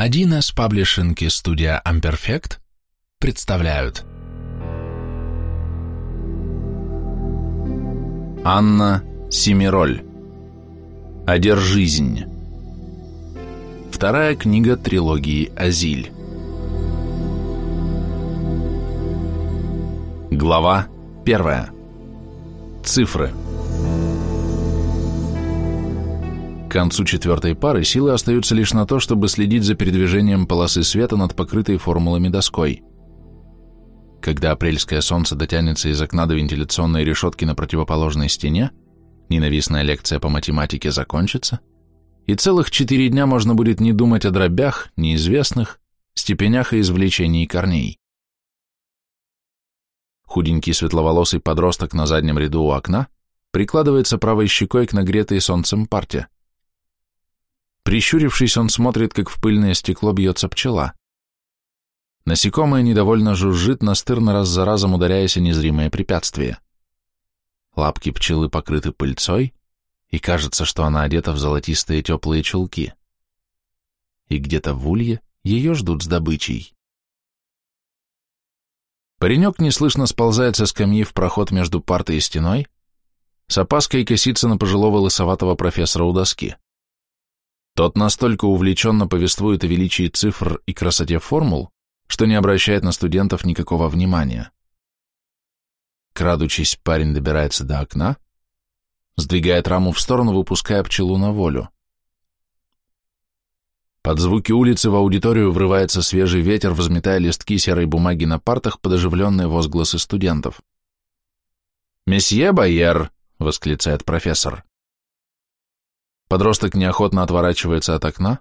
1С паблишинг и студия Amperfect представляют. Анна Семироль. Одержизнь Вторая книга трилогии «Азиль» Глава первая. Цифры К концу четвертой пары силы остаются лишь на то, чтобы следить за передвижением полосы света над покрытой формулами доской. Когда апрельское солнце дотянется из окна до вентиляционной решетки на противоположной стене, ненавистная лекция по математике закончится, и целых четыре дня можно будет не думать о дробях, неизвестных, степенях и извлечении корней. Худенький светловолосый подросток на заднем ряду у окна прикладывается правой щекой к нагретой солнцем парте. Прищурившись, он смотрит, как в пыльное стекло бьется пчела. Насекомое недовольно жужжит, настырно раз за разом ударяясь о незримое препятствие. Лапки пчелы покрыты пыльцой, и кажется, что она одета в золотистые теплые чулки. И где-то в улье ее ждут с добычей. Паренек неслышно сползает со скамьи в проход между партой и стеной, с опаской косится на пожилого лысоватого профессора у доски. Тот настолько увлеченно повествует о величии цифр и красоте формул, что не обращает на студентов никакого внимания. Крадучись, парень добирается до окна, сдвигает раму в сторону, выпуская пчелу на волю. Под звуки улицы в аудиторию врывается свежий ветер, взметая листки серой бумаги на партах под оживленные возгласы студентов. «Месье Байер!» — восклицает профессор. Подросток неохотно отворачивается от окна,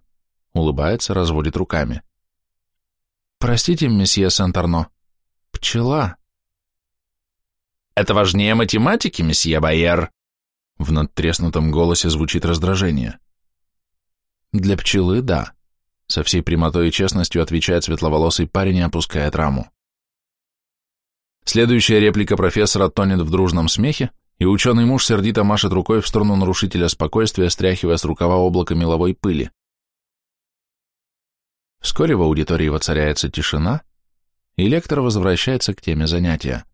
улыбается, разводит руками. «Простите, месье Сент-Арно, пчела». «Это важнее математики, месье Байер?» В надтреснутом голосе звучит раздражение. «Для пчелы — да», — со всей прямотой и честностью отвечает светловолосый парень и опускает раму. Следующая реплика профессора тонет в дружном смехе, и ученый муж сердито машет рукой в сторону нарушителя спокойствия, стряхивая с рукава облако меловой пыли. Вскоре в аудитории воцаряется тишина, и лектор возвращается к теме занятия.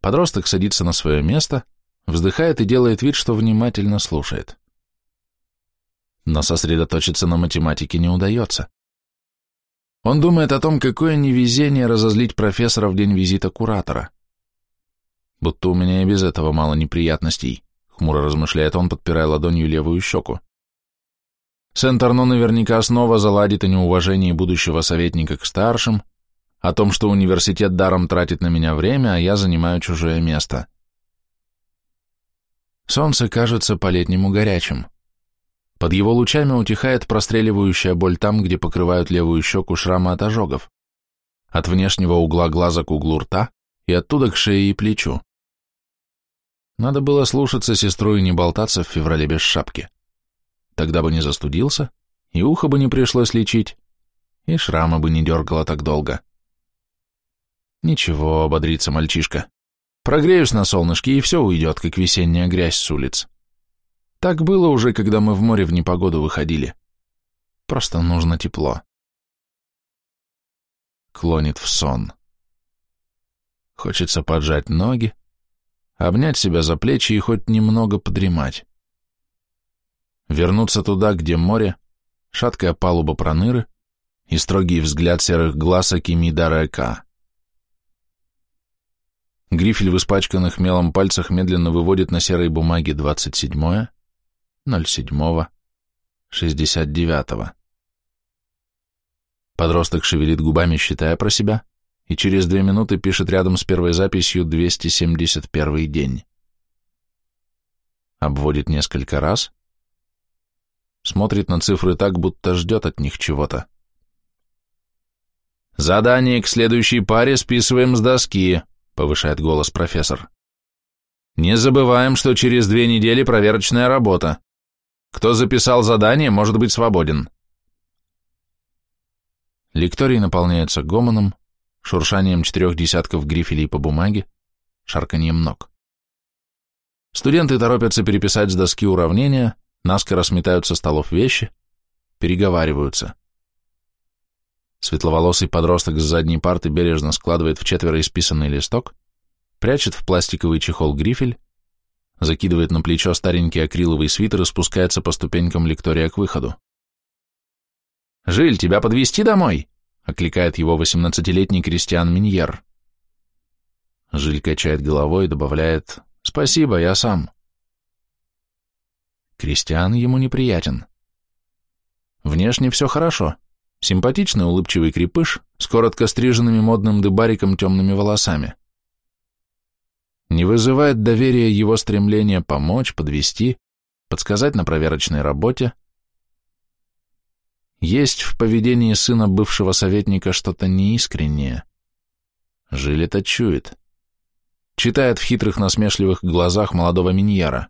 Подросток садится на свое место, вздыхает и делает вид, что внимательно слушает. Но сосредоточиться на математике не удается. Он думает о том, какое невезение разозлить профессора в день визита куратора будто у меня и без этого мало неприятностей, хмуро размышляет он, подпирая ладонью левую щеку. Сент-Арно наверняка снова заладит о неуважении будущего советника к старшим, о том, что университет даром тратит на меня время, а я занимаю чужое место. Солнце кажется по-летнему горячим. Под его лучами утихает простреливающая боль там, где покрывают левую щеку шрамы от ожогов. От внешнего угла глаза к углу рта и оттуда к шее и плечу. Надо было слушаться сестру и не болтаться в феврале без шапки. Тогда бы не застудился, и ухо бы не пришлось лечить, и шрама бы не дергало так долго. Ничего, ободрится мальчишка. Прогреюсь на солнышке, и все уйдет, как весенняя грязь с улиц. Так было уже, когда мы в море в непогоду выходили. Просто нужно тепло. Клонит в сон. Хочется поджать ноги, обнять себя за плечи и хоть немного подремать. Вернуться туда, где море, шаткая палуба проныры и строгий взгляд серых глаз Акимида Река. Грифель в испачканных мелом пальцах медленно выводит на серой бумаге 27-е, 07-го, 69-го. Подросток шевелит губами, считая про себя — и через две минуты пишет рядом с первой записью 271 день. Обводит несколько раз, смотрит на цифры так, будто ждет от них чего-то. «Задание к следующей паре списываем с доски», — повышает голос профессор. «Не забываем, что через две недели проверочная работа. Кто записал задание, может быть свободен». Лекторий наполняется гомоном, шуршанием четырех десятков грифелей по бумаге, шарканьем ног. Студенты торопятся переписать с доски уравнения, наскоро сметают со столов вещи, переговариваются. Светловолосый подросток с задней парты бережно складывает в четверо исписанный листок, прячет в пластиковый чехол грифель, закидывает на плечо старенький акриловый свитер и спускается по ступенькам лектория к выходу. «Жиль, тебя подвести домой?» — окликает его восемнадцатилетний Кристиан Миньер. Жиль качает головой и добавляет «Спасибо, я сам». Кристиан ему неприятен. Внешне все хорошо. Симпатичный улыбчивый крепыш с коротко стриженными модным дыбариком темными волосами. Не вызывает доверия его стремление помочь, подвести, подсказать на проверочной работе. Есть в поведении сына бывшего советника что-то неискреннее. Жиль это чует. Читает в хитрых насмешливых глазах молодого миньера.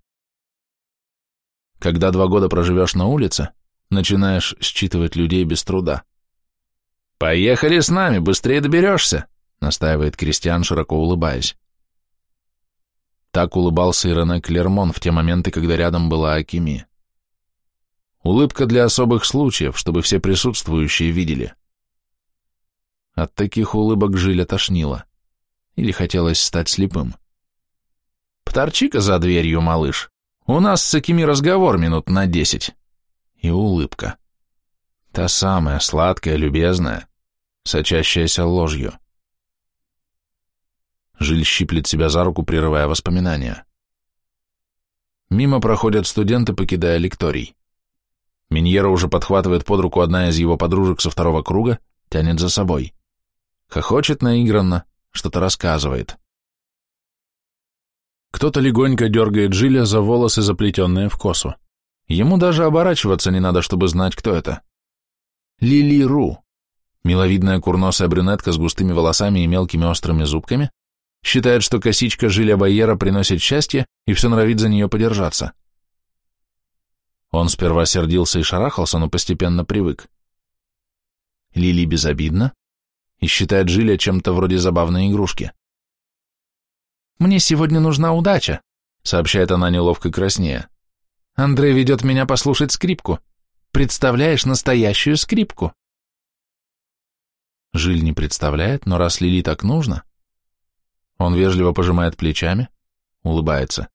Когда два года проживешь на улице, начинаешь считывать людей без труда. «Поехали с нами, быстрее доберешься», — настаивает Кристиан, широко улыбаясь. Так улыбался и Рене Клермон в те моменты, когда рядом была Акими. Улыбка для особых случаев, чтобы все присутствующие видели. От таких улыбок Жиля тошнило. Или хотелось стать слепым. «Поторчи-ка за дверью, малыш. У нас с Акими разговор минут на десять». И улыбка. Та самая, сладкая, любезная, сочащаяся ложью. Жиль щиплет себя за руку, прерывая воспоминания. Мимо проходят студенты, покидая лекторий. Миньера уже подхватывает под руку одна из его подружек со второго круга, тянет за собой. Хохочет наигранно, что-то рассказывает. Кто-то легонько дергает Жиля за волосы, заплетенные в косу. Ему даже оборачиваться не надо, чтобы знать, кто это. Лили Ру, миловидная курносая брюнетка с густыми волосами и мелкими острыми зубками, считает, что косичка Жиля Байера приносит счастье и все норовит за нее подержаться. Он сперва сердился и шарахался, но постепенно привык. Лили безобидна и считает Жиля чем-то вроде забавной игрушки. «Мне сегодня нужна удача», — сообщает она неловко краснея. Андрей ведет меня послушать скрипку. Представляешь настоящую скрипку?» Жиль не представляет, но раз Лили так нужно... Он вежливо пожимает плечами, улыбается.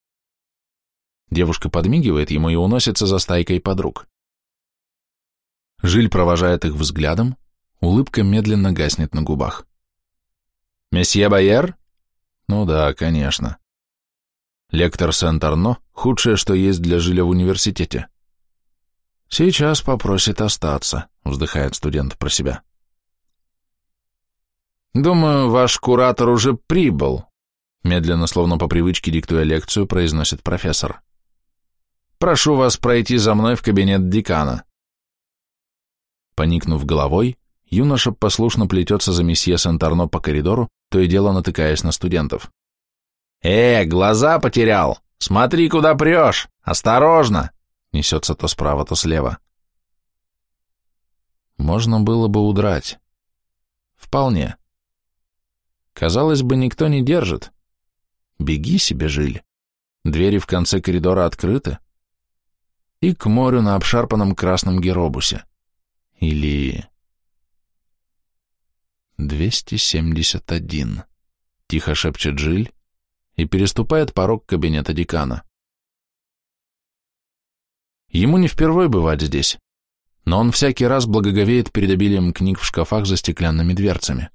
Девушка подмигивает ему и уносится за стайкой подруг. Жиль провожает их взглядом, улыбка медленно гаснет на губах. «Месье Байер?» «Ну да, конечно. Лектор Сент-Арно – худшее, что есть для Жиля в университете. Сейчас попросит остаться, вздыхает студент про себя. Думаю, ваш куратор уже прибыл, медленно, словно по привычке диктуя лекцию, произносит профессор. Прошу вас пройти за мной в кабинет декана. Поникнув головой, юноша послушно плетется за месье Сент-Арно по коридору, то и дело натыкаясь на студентов. «Э, глаза потерял! Смотри, куда прешь! Осторожно!» Несется то справа, то слева. Можно было бы удрать. Вполне. Казалось бы, никто не держит. Беги себе, Жиль. Двери в конце коридора открыты. И к морю на обшарпанном красном геробусе. Или... 271. Тихо шепчет Жиль, и переступает порог кабинета декана. Ему не впервой бывать здесь, но он всякий раз благоговеет перед обилием книг в шкафах за стеклянными дверцами.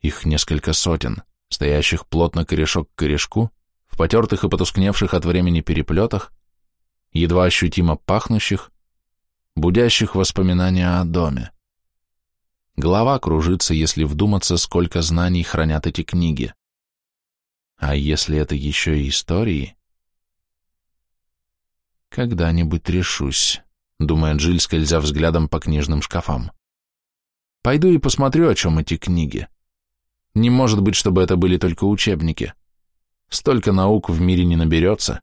Их несколько сотен, стоящих плотно корешок к корешку, в потертых и потускневших от времени переплетах, едва ощутимо пахнущих, будящих воспоминания о доме. Голова кружится, если вдуматься, сколько знаний хранят эти книги. А если это еще и истории? Когда-нибудь решусь, думает Джиль, скользя взглядом по книжным шкафам. Пойду и посмотрю, о чем эти книги. Не может быть, чтобы это были только учебники. Столько наук в мире не наберется.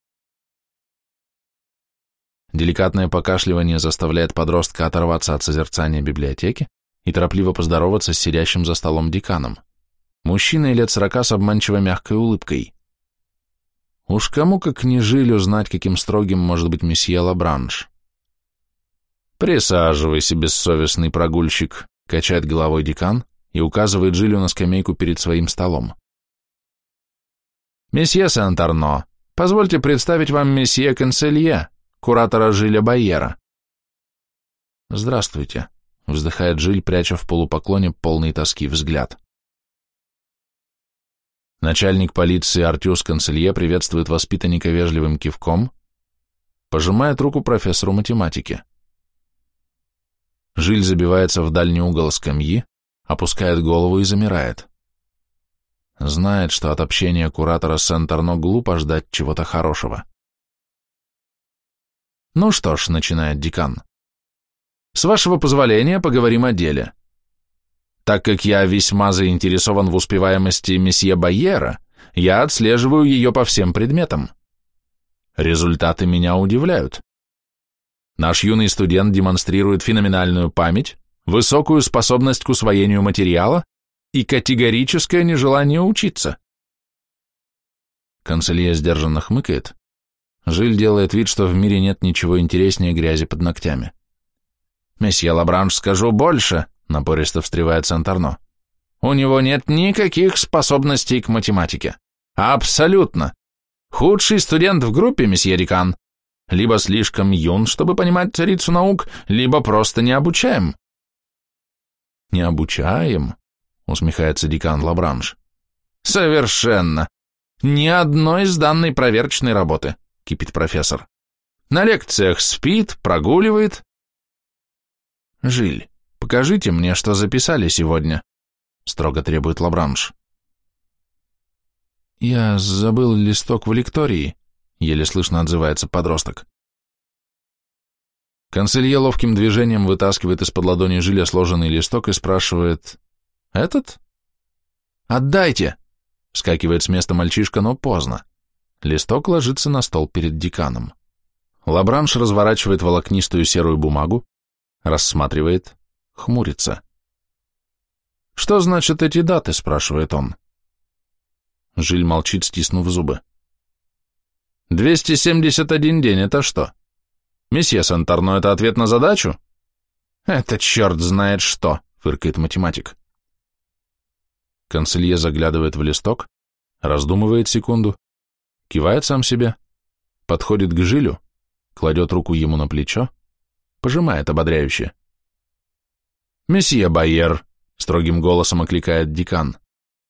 Деликатное покашливание заставляет подростка оторваться от созерцания библиотеки и торопливо поздороваться с сидящим за столом деканом. Мужчина лет сорока с обманчиво мягкой улыбкой. Уж кому как не жили узнать, каким строгим может быть месье Лабранш. Присаживайся, бессовестный прогульщик, качает головой декан и указывает Жилю на скамейку перед своим столом. Месье Сент-Арно, позвольте представить вам месье Канцелье, куратора Жиля Байера. Здравствуйте, вздыхает Жиль, пряча в полупоклоне полный тоски взгляд. Начальник полиции Артюс Канцелье приветствует воспитанника вежливым кивком, пожимает руку профессору математики. Жиль забивается в дальний угол скамьи, опускает голову и замирает. Знает, что от общения куратора Сент-Арно глупо ждать чего-то хорошего. «Ну что ж», — начинает декан, — «с вашего позволения поговорим о деле. Так как я весьма заинтересован в успеваемости месье Байера, я отслеживаю ее по всем предметам. Результаты меня удивляют. Наш юный студент демонстрирует феноменальную память, высокую способность к усвоению материала и категорическое нежелание учиться. Канцелье сдержанно хмыкает. Жиль делает вид, что в мире нет ничего интереснее грязи под ногтями. «Месье Лабранш, скажу больше», — напористо встревает Сантарно. «У него нет никаких способностей к математике. Абсолютно. Худший студент в группе, месье Декан либо слишком юн, чтобы понимать царицу наук, либо просто не обучаем. Не обучаем? Усмехается декан Лабранж. Совершенно. Ни одной из данной проверочной работы, кипит профессор. На лекциях спит, прогуливает. Жиль, покажите мне, что записали сегодня, строго требует Лабранж. Я забыл листок в лектории, еле слышно отзывается подросток. Конселье ловким движением вытаскивает из-под ладони Жиля сложенный листок и спрашивает «Этот?» «Отдайте!» — вскакивает с места мальчишка, но поздно. Листок ложится на стол перед деканом. Лабранш разворачивает волокнистую серую бумагу, рассматривает, хмурится. «Что значат эти даты?» — спрашивает он. Жиль молчит, стиснув зубы. «271 день — это что?» «Месье Сантарно, это ответ на задачу?» «Это черт знает что», — фыркает математик. Канцелье заглядывает в листок, раздумывает секунду, кивает сам себе, подходит к Жилю, кладет руку ему на плечо, пожимает ободряюще. «Месье Байер», — строгим голосом окликает декан,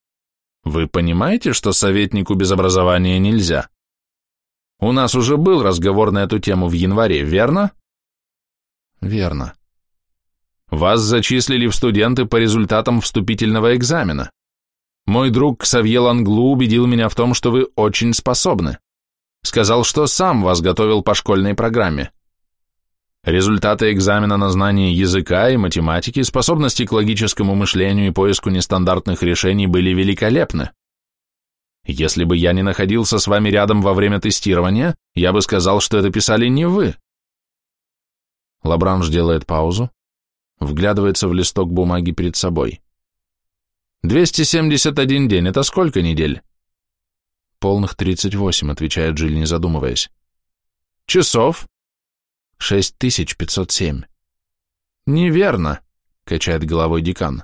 — «вы понимаете, что советнику без образования нельзя?» У нас уже был разговор на эту тему в январе, верно? Верно. Вас зачислили в студенты по результатам вступительного экзамена. Мой друг Ксавье Ланглу убедил меня в том, что вы очень способны. Сказал, что сам вас готовил по школьной программе. Результаты экзамена на знание языка и математики, способности к логическому мышлению и поиску нестандартных решений были великолепны. Если бы я не находился с вами рядом во время тестирования, я бы сказал, что это писали не вы. Лабранж делает паузу, вглядывается в листок бумаги перед собой. 271 день – это сколько недель? Полных 38, отвечает Джиль, не задумываясь. Часов? 6507. Неверно, качает головой декан.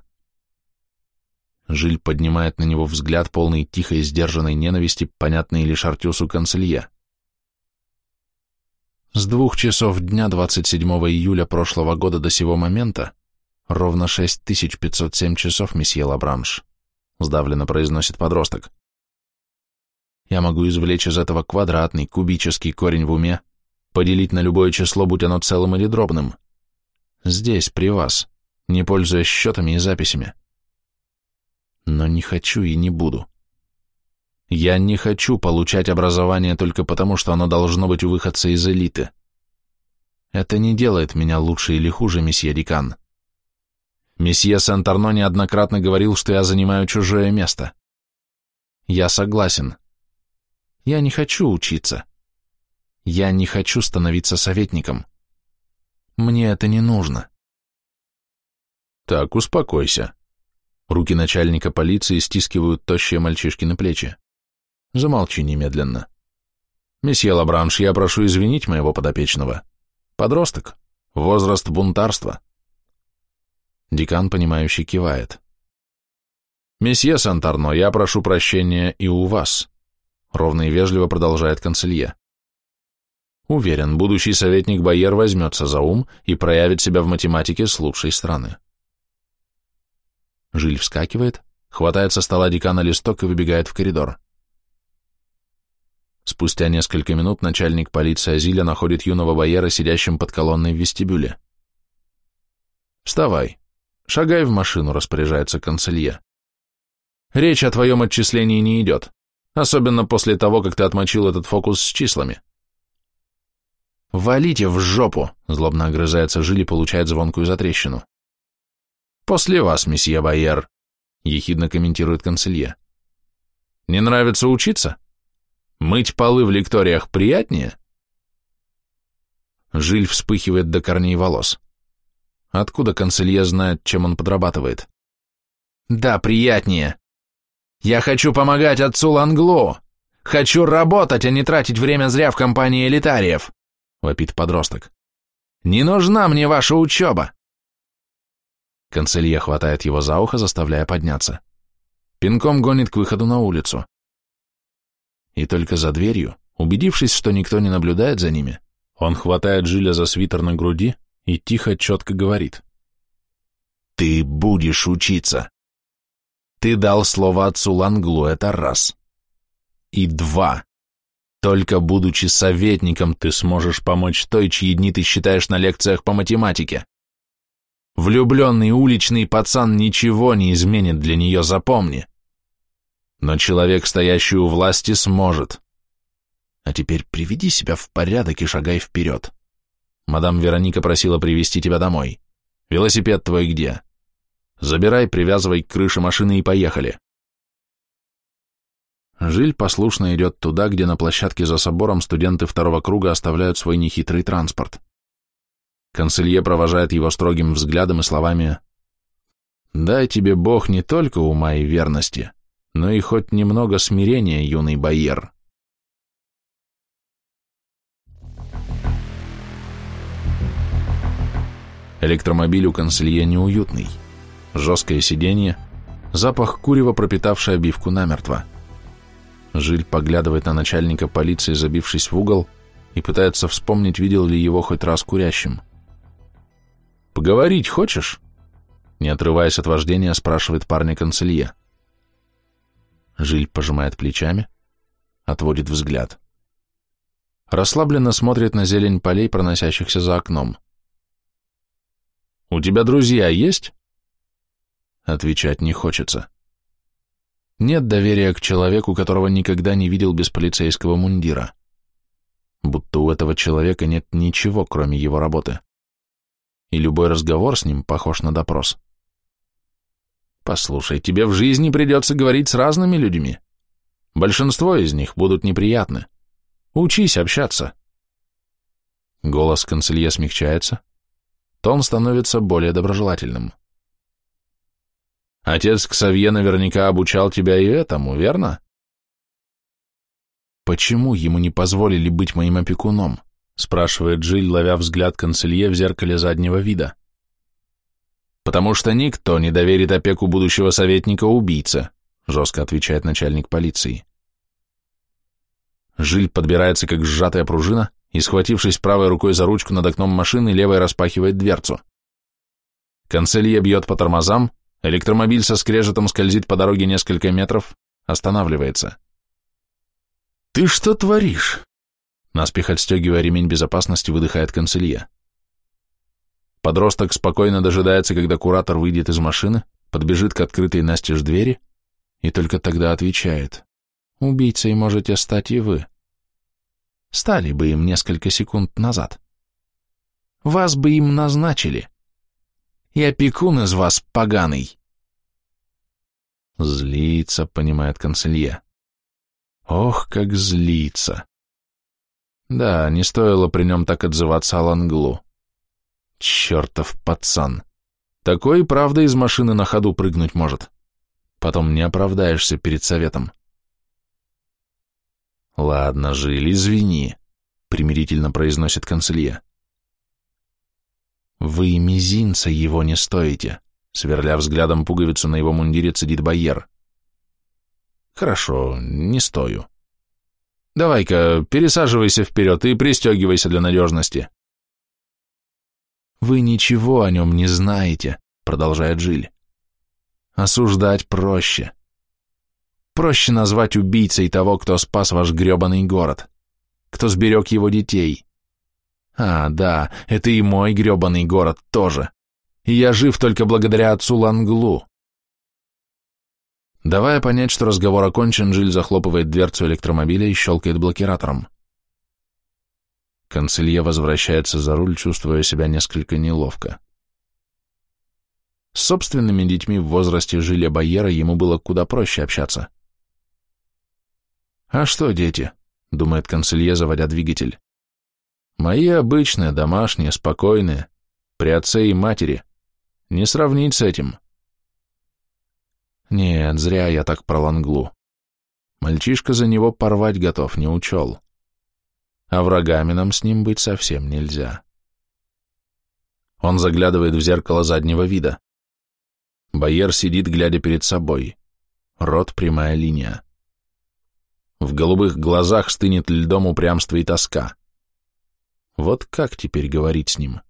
Жиль поднимает на него взгляд, полный тихой сдержанной ненависти, понятный лишь Артюсу Канцелье. С двух часов дня 27 июля прошлого года до сего момента ровно 6507 часов, месье Лабранш, сдавленно произносит подросток. Я могу извлечь из этого квадратный, кубический корень в уме, поделить на любое число, будь оно целым или дробным. Здесь, при вас, не пользуясь счетами и записями но не хочу и не буду. Я не хочу получать образование только потому, что оно должно быть у выходца из элиты. Это не делает меня лучше или хуже, месье Декан. Месье Сент-Арно неоднократно говорил, что я занимаю чужое место. Я согласен. Я не хочу учиться. Я не хочу становиться советником. Мне это не нужно. Так, успокойся. Руки начальника полиции стискивают тощие мальчишки на плечи. Замолчи немедленно. Месье Лабранш, я прошу извинить моего подопечного. Подросток. Возраст бунтарства. Декан, понимающий, кивает. «Месье Сантарно, я прошу прощения и у вас», — ровно и вежливо продолжает канцелье. Уверен, будущий советник Байер возьмется за ум и проявит себя в математике с лучшей стороны. Жиль вскакивает, хватает со стола декана листок и выбегает в коридор. Спустя несколько минут начальник полиции Азиля находит юного Байера, сидящим под колонной в вестибюле. «Вставай. Шагай в машину», — распоряжается канцелье. «Речь о твоем отчислении не идет, особенно после того, как ты отмочил этот фокус с числами». «Валите в жопу!» — злобно огрызается Жиль и получает звонкую затрещину. «После вас, месье Байер», — ехидно комментирует канцелье. «Не нравится учиться? Мыть полы в лекториях приятнее?» Жиль вспыхивает до корней волос. Откуда канцелье знает, чем он подрабатывает? «Да, приятнее. Я хочу помогать отцу Лангло. Хочу работать, а не тратить время зря в компании элитариев», — вопит подросток. «Не нужна мне ваша учеба!» Канцелье хватает его за ухо, заставляя подняться. Пинком гонит к выходу на улицу. И только за дверью, убедившись, что никто не наблюдает за ними, он хватает Жиля за свитер на груди и тихо, четко говорит. «Ты будешь учиться. Ты дал слово отцу Ланглу, это раз. И два. Только будучи советником, ты сможешь помочь той, чьи дни ты считаешь на лекциях по математике. Влюбленный уличный пацан ничего не изменит для нее, запомни. Но человек, стоящий у власти, сможет. А теперь приведи себя в порядок и шагай вперед. Мадам Вероника просила привести тебя домой. Велосипед твой где? Забирай, привязывай к крыше машины и поехали. Жиль послушно идет туда, где на площадке за собором студенты второго круга оставляют свой нехитрый транспорт. Канцелье провожает его строгим взглядом и словами «Дай тебе Бог не только ума и верности, но и хоть немного смирения, юный Байер». Электромобиль у канцелье неуютный. Жесткое сиденье, запах курева, пропитавший обивку намертво. Жиль поглядывает на начальника полиции, забившись в угол, и пытается вспомнить, видел ли его хоть раз курящим. «Поговорить хочешь?» Не отрываясь от вождения, спрашивает парня канцелье. Жиль пожимает плечами, отводит взгляд. Расслабленно смотрит на зелень полей, проносящихся за окном. «У тебя друзья есть?» Отвечать не хочется. Нет доверия к человеку, которого никогда не видел без полицейского мундира. Будто у этого человека нет ничего, кроме его работы. И любой разговор с ним похож на допрос. Послушай, тебе в жизни придется говорить с разными людьми. Большинство из них будут неприятны. Учись общаться. Голос канцелье смягчается, тон становится более доброжелательным. Отец Ксавье наверняка обучал тебя и этому, верно? Почему ему не позволили быть моим опекуном? спрашивает Джиль, ловя взгляд канцелье в зеркале заднего вида. Потому что никто не доверит опеку будущего советника убийце, жестко отвечает начальник полиции. Жиль подбирается как сжатая пружина, и, схватившись правой рукой за ручку над окном машины, левой распахивает дверцу. Канцелье бьет по тормозам, электромобиль со скрежетом скользит по дороге несколько метров, останавливается. «Ты что творишь?» Наспех отстегивая ремень безопасности, выдыхает канцелье. Подросток спокойно дожидается, когда куратор выйдет из машины, подбежит к открытой настежь двери и только тогда отвечает. «Убийцей можете стать и вы» стали бы им несколько секунд назад. Вас бы им назначили. И опекун из вас поганый. Злится, понимает канцелье. Ох, как злится. Да, не стоило при нем так отзываться о Ланглу. Чертов пацан. Такой, правда, из машины на ходу прыгнуть может. Потом не оправдаешься перед советом. «Ладно, Жиль, извини», — примирительно произносит канцелье. Вы мизинца его не стоите, сверля взглядом пуговицу на его мундире, цедит Байер. Хорошо, не стою. Давай-ка, пересаживайся вперед и пристегивайся для надежности. Вы ничего о нем не знаете, продолжает Жиль. Осуждать проще. Проще назвать убийцей того, кто спас ваш гребаный город, кто сберег его детей. А, да, это и мой гребаный город тоже. И я жив только благодаря отцу Ланглу. Давая понять, что разговор окончен, Жиль захлопывает дверцу электромобиля и щелкает блокиратором. Канцелье возвращается за руль, чувствуя себя несколько неловко. С собственными детьми в возрасте Жиля Байера ему было куда проще общаться. «А что дети?» — думает канцелье, заводя двигатель. «Мои обычные, домашние, спокойные, при отце и матери. Не сравнить с этим». Нет, зря я так про Ланглу. Мальчишка за него порвать готов, не учел. А врагами нам с ним быть совсем нельзя. Он заглядывает в зеркало заднего вида. Байер сидит, глядя перед собой. Рот прямая линия. В голубых глазах стынет льдом упрямство и тоска. Вот как теперь говорить с ним?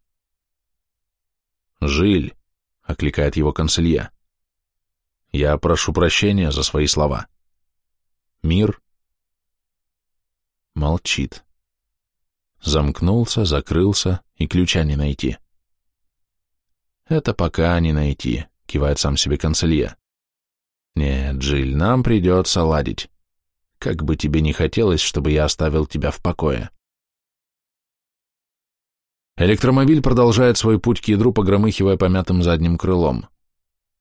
«Жиль», — окликает его конселье. «Я прошу прощения за свои слова. Мир?» Молчит. Замкнулся, закрылся, и ключа не найти. «Это пока не найти», — кивает сам себе конселье. «Нет, Джиль, нам придется ладить. Как бы тебе не хотелось, чтобы я оставил тебя в покое. Электромобиль продолжает свой путь к ядру, погромыхивая помятым задним крылом.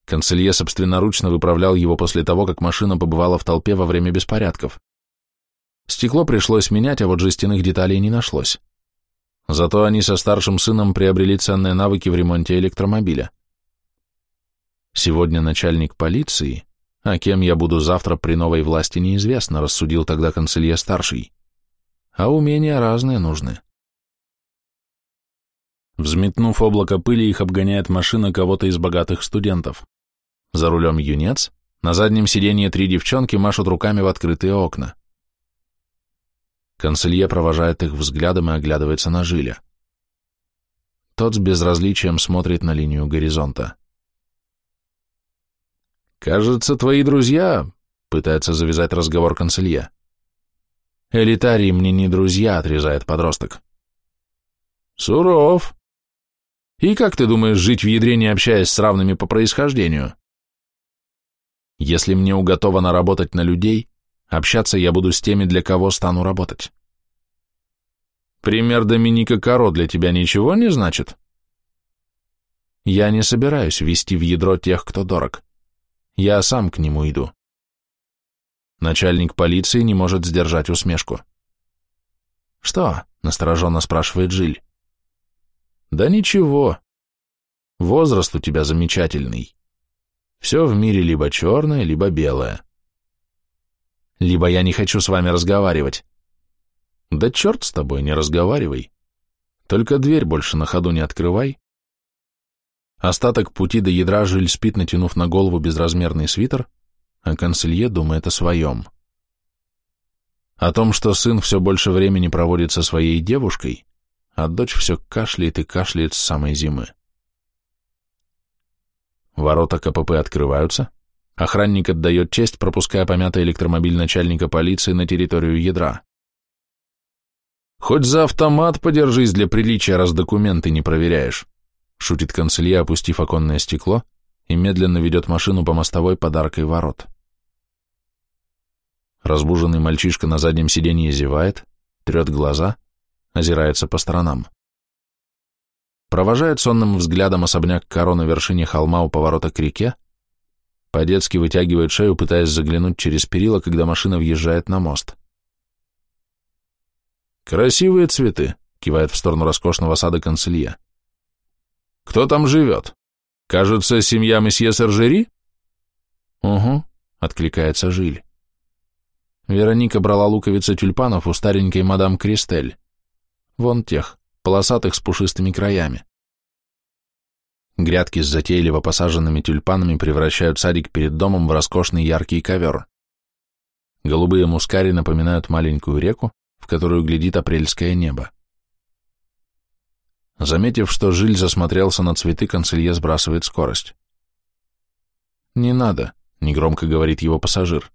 Канцелье собственноручно выправлял его после того, как машина побывала в толпе во время беспорядков. Стекло пришлось менять, а вот жестяных деталей не нашлось. Зато они со старшим сыном приобрели ценные навыки в ремонте электромобиля. Сегодня начальник полиции, а кем я буду завтра при новой власти неизвестно, рассудил тогда канцелье старший. А умения разные нужны. Взметнув облако пыли, их обгоняет машина кого-то из богатых студентов. За рулем юнец, на заднем сиденье три девчонки машут руками в открытые окна. Канцелье провожает их взглядом и оглядывается на Жиля. Тот с безразличием смотрит на линию горизонта. «Кажется, твои друзья...» — пытается завязать разговор канцелье. «Элитарии мне не друзья», — отрезает подросток. «Суров. И как ты думаешь жить в ядре, не общаясь с равными по происхождению?» «Если мне уготовано работать на людей, общаться я буду с теми, для кого стану работать». «Пример Доминика Каро для тебя ничего не значит?» «Я не собираюсь вести в ядро тех, кто дорог. Я сам к нему иду. Начальник полиции не может сдержать усмешку. «Что?» — настороженно спрашивает Жиль. «Да ничего. Возраст у тебя замечательный. Все в мире либо черное, либо белое. Либо я не хочу с вами разговаривать. Да черт с тобой, не разговаривай. Только дверь больше на ходу не открывай, Остаток пути до ядра Жиль спит, натянув на голову безразмерный свитер, а конселье думает о своем. О том, что сын все больше времени проводит со своей девушкой, а дочь все кашляет и кашляет с самой зимы. Ворота КПП открываются, охранник отдает честь, пропуская помятый электромобиль начальника полиции на территорию ядра. Хоть за автомат подержись для приличия, раз документы не проверяешь. Шутит канцелье, опустив оконное стекло, и медленно ведет машину по мостовой подаркой ворот. Разбуженный мальчишка на заднем сиденье зевает, трет глаза, озирается по сторонам. Провожает сонным взглядом особняк Каро на вершине холма у поворота к реке, по-детски вытягивает шею, пытаясь заглянуть через перила, когда машина въезжает на мост. «Красивые цветы», — кивает в сторону роскошного сада канцелье. Кто там живет? Кажется, семья месье Сержери? Угу, откликается Жиль. Вероника брала луковицы тюльпанов у старенькой мадам Кристель. Вон тех, полосатых с пушистыми краями. Грядки с затейливо посаженными тюльпанами превращают садик перед домом в роскошный яркий ковер. Голубые мускари напоминают маленькую реку, в которую глядит апрельское небо. Заметив, что Жиль засмотрелся на цветы, консилье сбрасывает скорость. «Не надо», — негромко говорит его пассажир.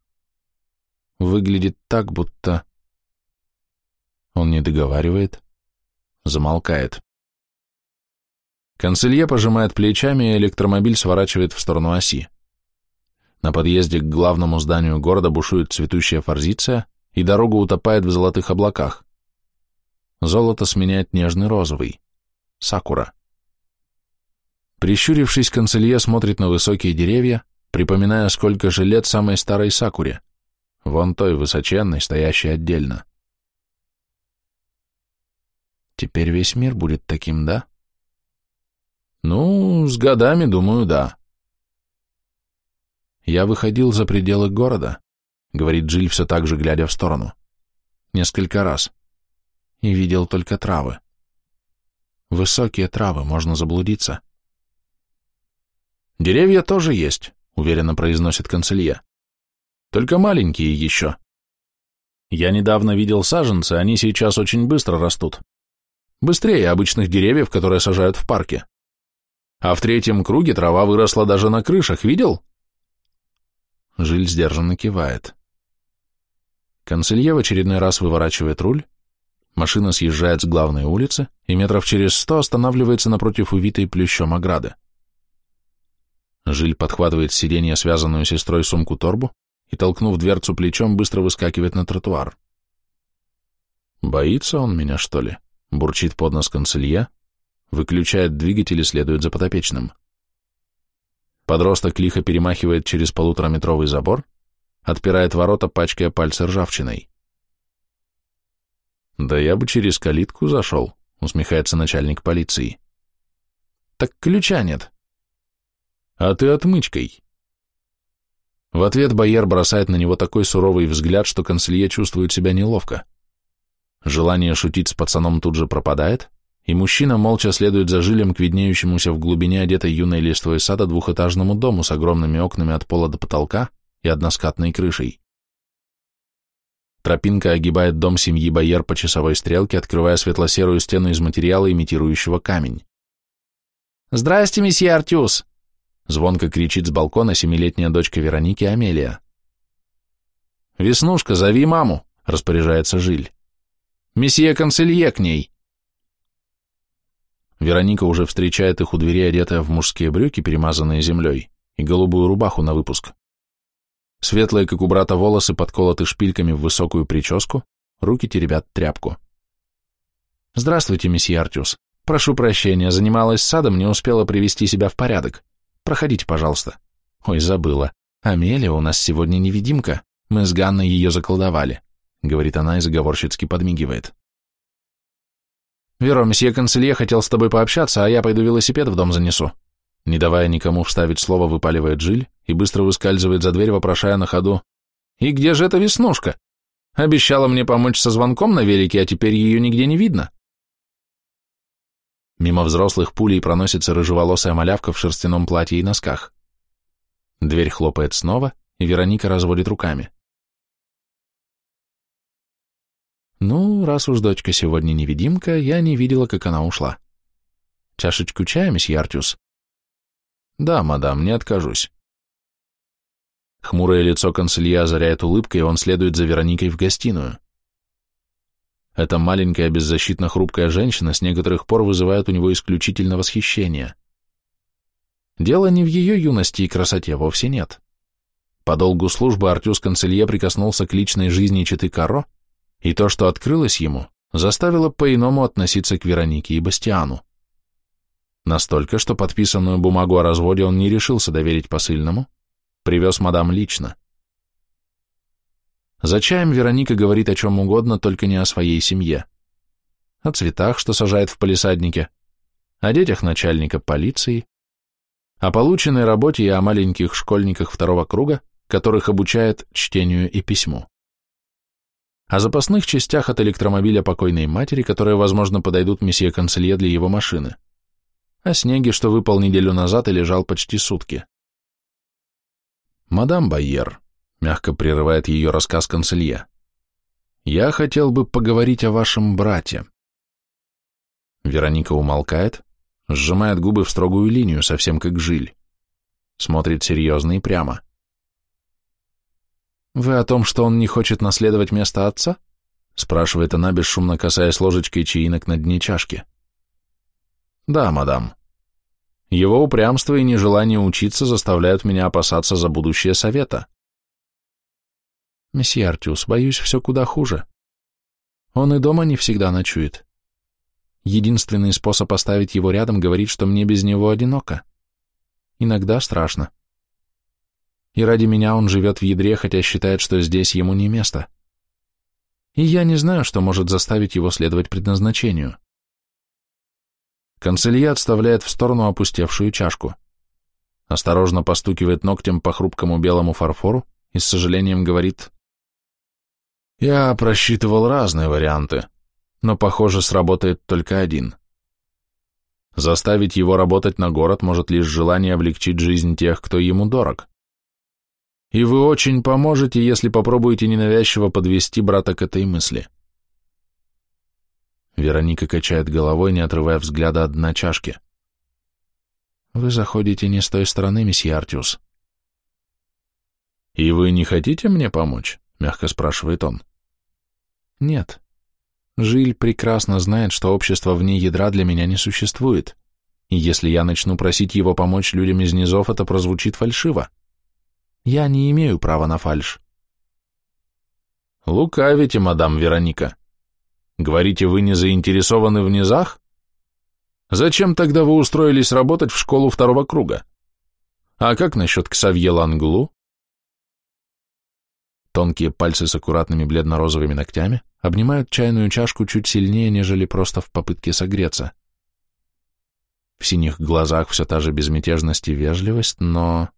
«Выглядит так, будто...» Он не договаривает, замолкает. Консилье пожимает плечами, и электромобиль сворачивает в сторону оси. На подъезде к главному зданию города бушует цветущая форзиция, и дорога утопает в золотых облаках. Золото сменяет нежный розовый. Сакура. Прищурившись, консилье смотрит на высокие деревья, припоминая, сколько же лет самой старой сакуре, вон той высоченной, стоящей отдельно. Теперь весь мир будет таким, да? Ну, с годами, думаю, да. Я выходил за пределы города, говорит Джиль все так же, глядя в сторону. Несколько раз. И видел только травы. Высокие травы, можно заблудиться. Деревья тоже есть, уверенно произносит канцелье. Только маленькие еще. Я недавно видел саженцы, они сейчас очень быстро растут. Быстрее обычных деревьев, которые сажают в парке. А в третьем круге трава выросла даже на крышах, видел? Жиль сдержанно кивает. Конселье в очередной раз выворачивает руль, машина съезжает с главной улицы и метров через сто останавливается напротив увитой плющом ограды. Жиль подхватывает с сиденья связанную сестрой сумку-торбу и, толкнув дверцу плечом, быстро выскакивает на тротуар. «Боится он меня, что ли?» — бурчит под нос конселье, выключает двигатель и следует за подопечным. Подросток лихо перемахивает через полутораметровый забор, отпирает ворота, пачкая пальцы ржавчиной. «Да я бы через калитку зашел», — усмехается начальник полиции. «Так ключа нет». «А ты отмычкой». В ответ Байер бросает на него такой суровый взгляд, что консилье чувствует себя неловко. Желание шутить с пацаном тут же пропадает, и мужчина молча следует за жилем к виднеющемуся в глубине одетой юной листвой сада двухэтажному дому с огромными окнами от пола до потолка и односкатной крышей. Тропинка огибает дом семьи Байер по часовой стрелке, открывая светло-серую стену из материала, имитирующего камень. «Здрасте, месье Артюс!» Звонко кричит с балкона семилетняя дочка Вероники Амелия. «Веснушка, зови маму!» — распоряжается Жиль. «Месье Конселье к ней!» Вероника уже встречает их у двери, одетая в мужские брюки, перемазанные землей, и голубую рубаху на выпуск. Светлые, как у брата, волосы подколоты шпильками в высокую прическу, руки теребят тряпку. «Здравствуйте, месье Артюс. Прошу прощения, занималась садом, не успела привести себя в порядок. Проходите, пожалуйста». «Ой, забыла. Амелия у нас сегодня невидимка. Мы с Ганной ее заколдовали», — говорит она и заговорщицки подмигивает. «Веро, месье канцелье хотел с тобой пообщаться, а я пойду велосипед в дом занесу». Не давая никому вставить слово, выпаливает Жиль и быстро выскальзывает за дверь, вопрошая на ходу. «И где же эта веснушка? Обещала мне помочь со звонком на велике, а теперь ее нигде не видно». Мимо взрослых пулей проносится рыжеволосая малявка в шерстяном платье и носках. Дверь хлопает снова, и Вероника разводит руками. Ну, раз уж дочка сегодня невидимка, я не видела, как она ушла. Чашечку чая, месье Артюс? Да, мадам, не откажусь. Хмурое лицо консилья озаряет улыбкой, и он следует за Вероникой в гостиную. Эта маленькая, беззащитно хрупкая женщина с некоторых пор вызывает у него исключительно восхищение. Дело не в ее юности и красоте, вовсе нет. По долгу службы Артюс Конселье прикоснулся к личной жизни Читы Каро, и то, что открылось ему, заставило по-иному относиться к Веронике и Бастиану. Настолько, что подписанную бумагу о разводе он не решился доверить посыльному, привез мадам лично. За чаем Вероника говорит о чем угодно, только не о своей семье. О цветах, что сажает в палисаднике, о детях начальника полиции, о полученной работе и о маленьких школьниках второго круга, которых обучает чтению и письму о запасных частях от электромобиля покойной матери, которые, возможно, подойдут месье Конселье для его машины, о снеге, что выпал неделю назад и лежал почти сутки. «Мадам Байер», — мягко прерывает ее рассказ канцелье, — «я хотел бы поговорить о вашем брате». Вероника умолкает, сжимает губы в строгую линию, совсем как жиль. Смотрит серьезно и прямо. «Вы о том, что он не хочет наследовать место отца?» спрашивает она, бесшумно касаясь ложечкой чаинок на дне чашки. «Да, мадам. Его упрямство и нежелание учиться заставляют меня опасаться за будущее совета». «Месье Артюс, боюсь, все куда хуже. Он и дома не всегда ночует. Единственный способ оставить его рядом говорит, что мне без него одиноко. Иногда страшно. И ради меня он живет в ядре, хотя считает, что здесь ему не место. И я не знаю, что может заставить его следовать предназначению. Канцелье отставляет в сторону опустевшую чашку. Осторожно постукивает ногтем по хрупкому белому фарфору и с сожалением говорит «Я просчитывал разные варианты но, похоже, сработает только один. Заставить его работать на город может лишь желание облегчить жизнь тех, кто ему дорог. И вы очень поможете, если попробуете ненавязчиво подвести брата к этой мысли. Вероника качает головой, не отрывая взгляда от дна чашки. Вы заходите не с той стороны, месье Артюс. И вы не хотите мне помочь? Мягко спрашивает он. Нет. Жиль прекрасно знает, что общество вне ядра для меня не существует, и если я начну просить его помочь людям из низов, это прозвучит фальшиво. Я не имею права на фальшь. Лукавите, мадам Вероника. Говорите, вы не заинтересованы в низах? Зачем тогда вы устроились работать в школу второго круга? А как насчет Ксавье Ланглу? Тонкие пальцы с аккуратными бледно-розовыми ногтями обнимают чайную чашку чуть сильнее, нежели просто в попытке согреться. В синих глазах все та же безмятежность и вежливость, но...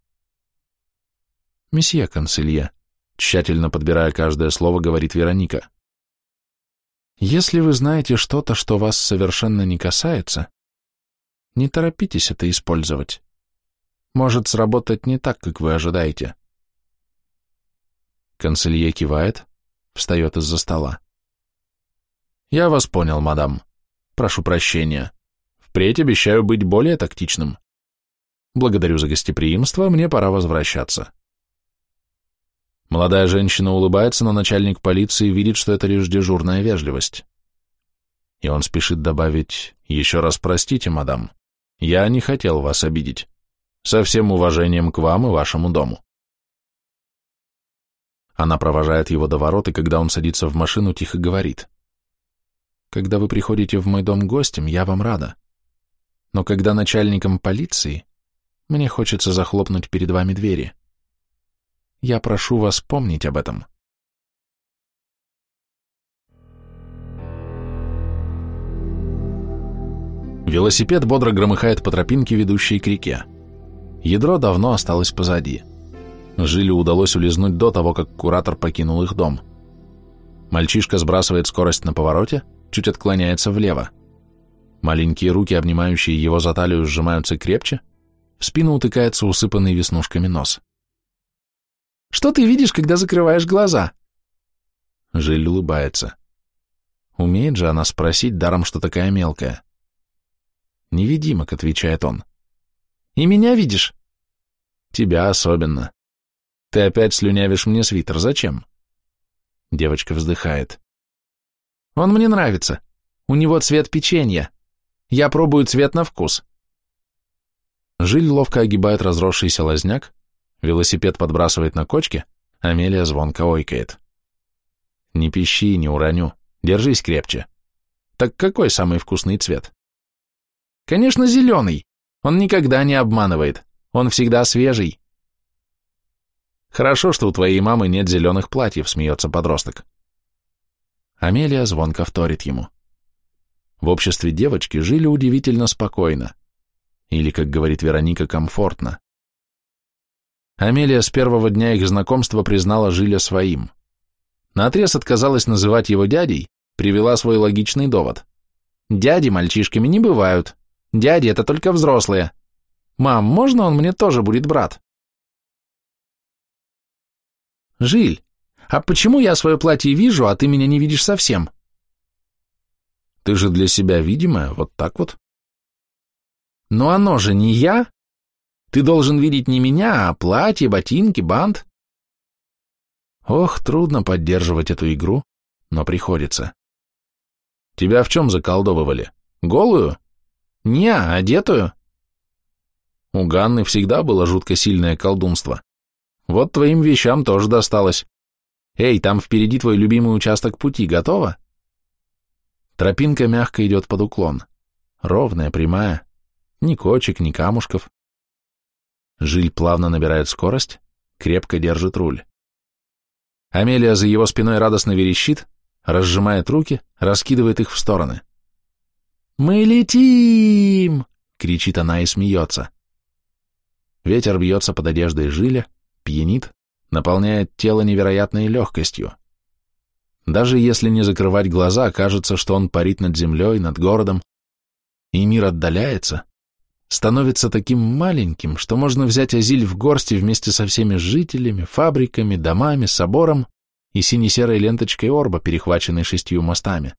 «Месье Консилье», тщательно подбирая каждое слово, говорит Вероника. «Если вы знаете что-то, что вас совершенно не касается, не торопитесь это использовать. Может сработать не так, как вы ожидаете». Конселье кивает, встает из-за стола. «Я вас понял, мадам. Прошу прощения. Впредь обещаю быть более тактичным. Благодарю за гостеприимство, мне пора возвращаться». Молодая женщина улыбается, но начальник полиции видит, что это лишь дежурная вежливость. И он спешит добавить «Еще раз простите, мадам. Я не хотел вас обидеть. Со всем уважением к вам и вашему дому». Она провожает его до ворот, и когда он садится в машину, тихо говорит. «Когда вы приходите в мой дом гостем, я вам рада. Но когда начальником полиции, мне хочется захлопнуть перед вами двери. Я прошу вас помнить об этом». Велосипед бодро громыхает по тропинке, ведущей к реке. Ядро давно осталось позади. Жилю удалось улизнуть до того, как куратор покинул их дом. Мальчишка сбрасывает скорость на повороте, чуть отклоняется влево. Маленькие руки, обнимающие его за талию, сжимаются крепче, в спину утыкается усыпанный веснушками нос. «Что ты видишь, когда закрываешь глаза?» Жиль улыбается. Умеет же она спросить, даром, что такая мелкая. «Невидимок», — отвечает он. «И меня видишь?» «Тебя особенно. Ты опять слюнявишь мне свитер, зачем? Девочка вздыхает. Он мне нравится. У него цвет печенья. Я пробую цвет на вкус. Жиль ловко огибает разросшийся лазняк, велосипед подбрасывает на кочке, Амелия звонко ойкает. Не пищи, не уроню, держись крепче. Так какой самый вкусный цвет? Конечно, зеленый. Он никогда не обманывает. Он всегда свежий. Хорошо, что у твоей мамы нет зеленых платьев, смеется подросток. Амелия звонко вторит ему. В обществе девочки жили удивительно спокойно. Или, как говорит Вероника, комфортно. Амелия с первого дня их знакомства признала Жиля своим. Наотрез отказалась называть его дядей, привела свой логичный довод. Дяди мальчишками не бывают. Дяди — это только взрослые. Мам, можно он мне тоже будет брат? Жиль, а почему я свое платье вижу, а ты меня не видишь совсем? Ты же для себя видимая, вот так вот. Но оно же не я. Ты должен видеть не меня, а платье, ботинки, бант. Ох, трудно поддерживать эту игру, но приходится. Тебя в чем заколдовывали? Голую? Не, одетую. У Ганны всегда было жутко сильное колдунство. Вот твоим вещам тоже досталось. Эй, там впереди твой любимый участок пути, готово? Тропинка мягко идет под уклон. Ровная, прямая. Ни кочек, ни камушков. Жиль плавно набирает скорость, крепко держит руль. Амелия за его спиной радостно верещит, разжимает руки, раскидывает их в стороны. «Мы летим!» — кричит она и смеется. Ветер бьется под одеждой Жиля, пьянит, наполняет тело невероятной легкостью. Даже если не закрывать глаза, кажется, что он парит над землей, над городом, и мир отдаляется, становится таким маленьким, что можно взять Азиль в горсти вместе со всеми жителями, фабриками, домами, собором и сине-серой ленточкой орба, перехваченной шестью мостами.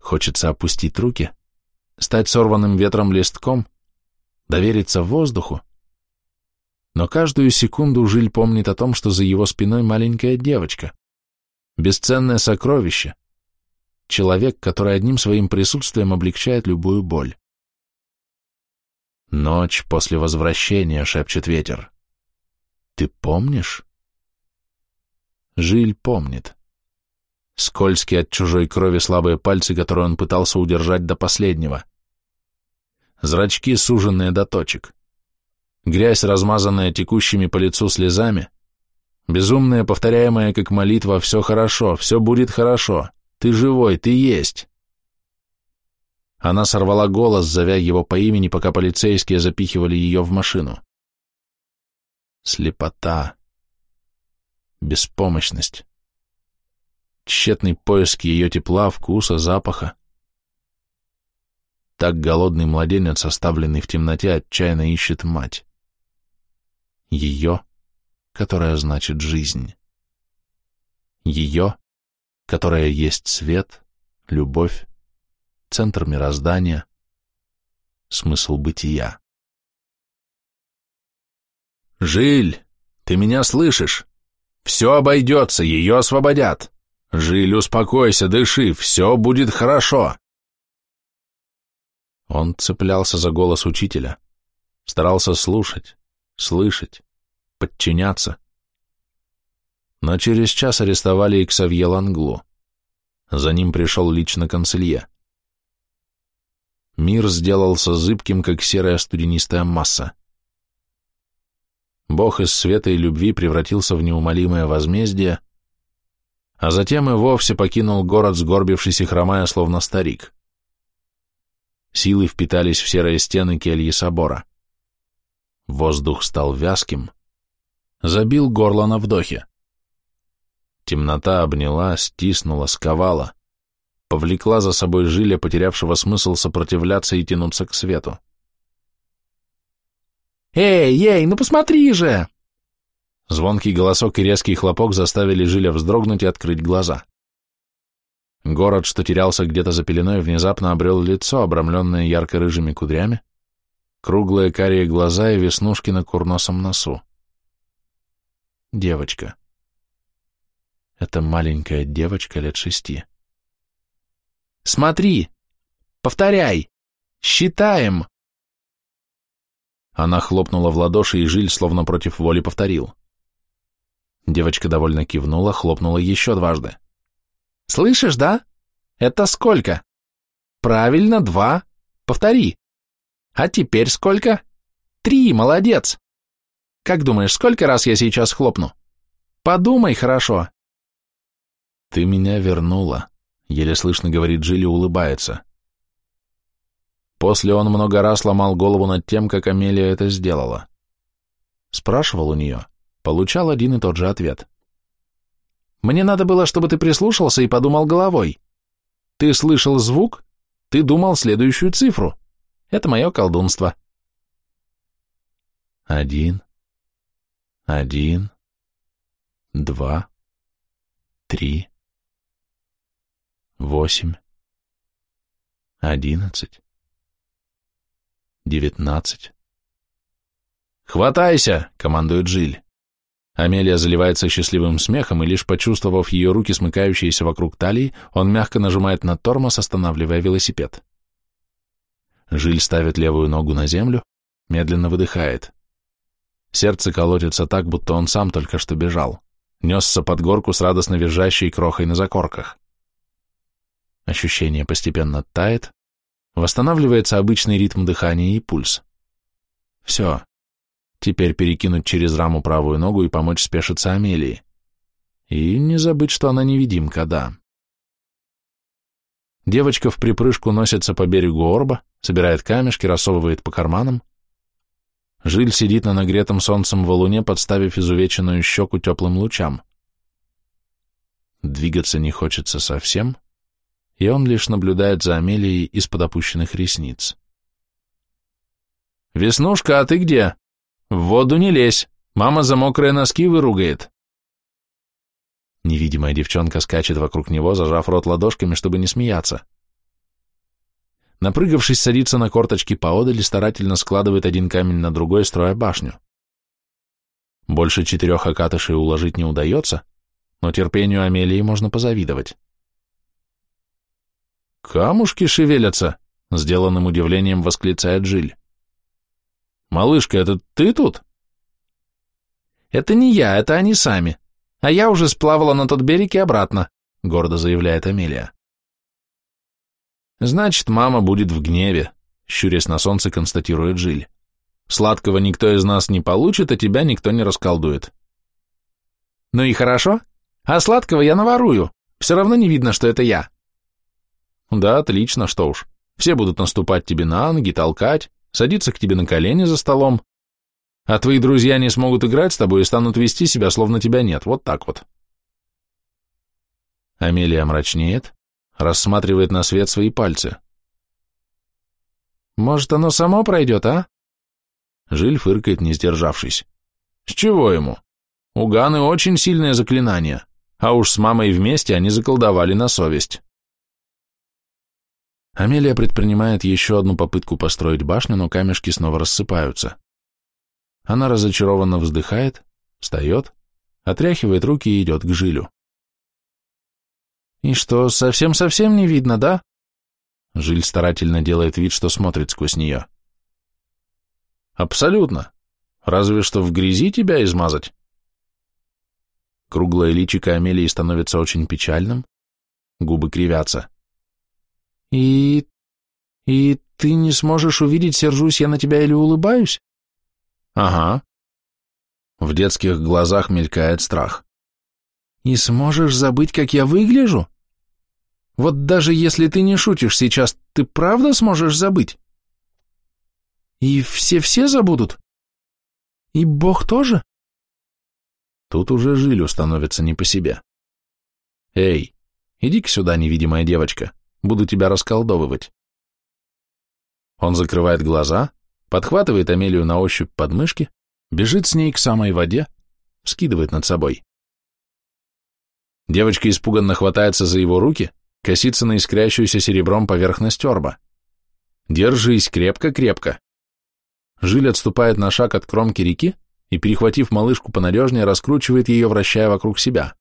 Хочется опустить руки, стать сорванным ветром листком, довериться воздуху, но каждую секунду Жиль помнит о том, что за его спиной маленькая девочка, бесценное сокровище, человек, который одним своим присутствием облегчает любую боль. Ночь после возвращения, шепчет ветер. Ты помнишь? Жиль помнит. Скользкие от чужой крови слабые пальцы, которые он пытался удержать до последнего. Зрачки, суженные до точек. Грязь, размазанная текущими по лицу слезами. Безумная, повторяемая как молитва «все хорошо, все будет хорошо, ты живой, ты есть». Она сорвала голос, зовя его по имени, пока полицейские запихивали ее в машину. Слепота. Беспомощность. Тщетный поиск ее тепла, вкуса, запаха. Так голодный младенец, оставленный в темноте, отчаянно ищет мать. Ее, которая значит жизнь. Ее, которая есть свет, любовь, центр мироздания, смысл бытия. «Жиль, ты меня слышишь? Все обойдется, ее освободят. Жиль, успокойся, дыши, все будет хорошо». Он цеплялся за голос учителя, старался слушать, слышать, подчиняться. Но через час арестовали и Ксавье Ланглу. За ним пришел лично конселье. Мир сделался зыбким, как серая студенистая масса. Бог из света и любви превратился в неумолимое возмездие, а затем и вовсе покинул город, сгорбившись и хромая, словно старик. Силы впитались в серые стены кельи собора. Воздух стал вязким, забил горло на вдохе. Темнота обняла, стиснула, сковала повлекла за собой жиля, потерявшего смысл сопротивляться и тянуться к свету. «Эй, эй, ну посмотри же!» Звонкий голосок и резкий хлопок заставили Жиля вздрогнуть и открыть глаза. Город, что терялся где-то за пеленой, внезапно обрел лицо, обрамленное ярко-рыжими кудрями, круглые карие глаза и веснушки на курносом носу. Девочка. Это маленькая девочка лет шести. Смотри! Повторяй! Считаем!» Она хлопнула в ладоши, и Жиль словно против воли повторил. Девочка довольно кивнула, хлопнула еще дважды. «Слышишь, да? Это сколько?» «Правильно, два. Повтори. А теперь сколько?» «Три, молодец!» «Как думаешь, сколько раз я сейчас хлопну?» «Подумай хорошо». «Ты меня вернула», еле слышно говорит Джилли, улыбается. После он много раз ломал голову над тем, как Амелия это сделала. Спрашивал у нее, получал один и тот же ответ. «Мне надо было, чтобы ты прислушался и подумал головой. Ты слышал звук? ты думал следующую цифру. Это мое колдунство. Один, один, два, три, восемь, одиннадцать, девятнадцать. «Хватайся!» — командует Жиль. Амелия заливается счастливым смехом, и лишь почувствовав ее руки, смыкающиеся вокруг талии, он мягко нажимает на тормоз, останавливая велосипед. Жиль ставит левую ногу на землю, медленно выдыхает. Сердце колотится так, будто он сам только что бежал. Несся под горку с радостно визжащей крохой на закорках. Ощущение постепенно тает, восстанавливается обычный ритм дыхания и пульс. Все, Теперь перекинуть через раму правую ногу и помочь спешиться Амелии. И не забыть, что она невидимка, да. Девочка в припрыжку носится по берегу орба, собирает камешки, рассовывает по карманам. Жиль сидит на нагретом солнцем валуне, подставив изувеченную щеку теплым лучам. Двигаться не хочется совсем, и он лишь наблюдает за Амелией из-под опущенных ресниц. «Веснушка, а ты где?» «В воду не лезь, мама за мокрые носки выругает». Невидимая девчонка скачет вокруг него, зажав рот ладошками, чтобы не смеяться. Напрыгавшись, садится на корточки поодаль и старательно складывает один камень на другой, строя башню. Больше четырех окатышей уложить не удается, но терпению Амелии можно позавидовать. «Камушки шевелятся!» — сделанным удивлением восклицает Жиль. «Малышка, это ты тут?» «Это не я, это они сами. А я уже сплавала на тот берег и обратно», — гордо заявляет Амелия. «Значит, мама будет в гневе», — щурясь на солнце констатирует Жиль. «Сладкого никто из нас не получит, а тебя никто не расколдует». «Ну и хорошо. А сладкого я наворую. Все равно не видно, что это я». «Да, отлично, что уж. Все будут наступать тебе на ноги, толкать, садиться к тебе на колени за столом, а твои друзья не смогут играть с тобой и станут вести себя, словно тебя нет, вот так вот. Амелия мрачнеет, рассматривает на свет свои пальцы. «Может, оно само пройдет, а?» Жиль фыркает, не сдержавшись. «С чего ему? У Ганы очень сильное заклинание, а уж с мамой вместе они заколдовали на совесть». Амелия предпринимает еще одну попытку построить башню, но камешки снова рассыпаются. Она разочарованно вздыхает, встает, отряхивает руки и идет к жилю. «И что, совсем-совсем не видно, да?» Жиль старательно делает вид, что смотрит сквозь нее. «Абсолютно. Разве что в грязи тебя измазать». Круглое личико Амелии становится очень печальным, губы кривятся. И... и ты не сможешь увидеть, сержусь я на тебя или улыбаюсь? Ага. В детских глазах мелькает страх. И сможешь забыть, как я выгляжу? Вот даже если ты не шутишь сейчас, ты правда сможешь забыть? И все-все забудут? И Бог тоже? Тут уже Жилю становится не по себе. Эй, иди-ка сюда, невидимая девочка. Буду тебя расколдовывать. Он закрывает глаза, подхватывает Амелию на ощупь подмышки, бежит с ней к самой воде, вскидывает над собой. Девочка испуганно хватается за его руки, косится на искрящуюся серебром поверхность орба. Держись крепко-крепко. Жиль отступает на шаг от кромки реки и, перехватив малышку понадежнее, раскручивает ее, вращая вокруг себя.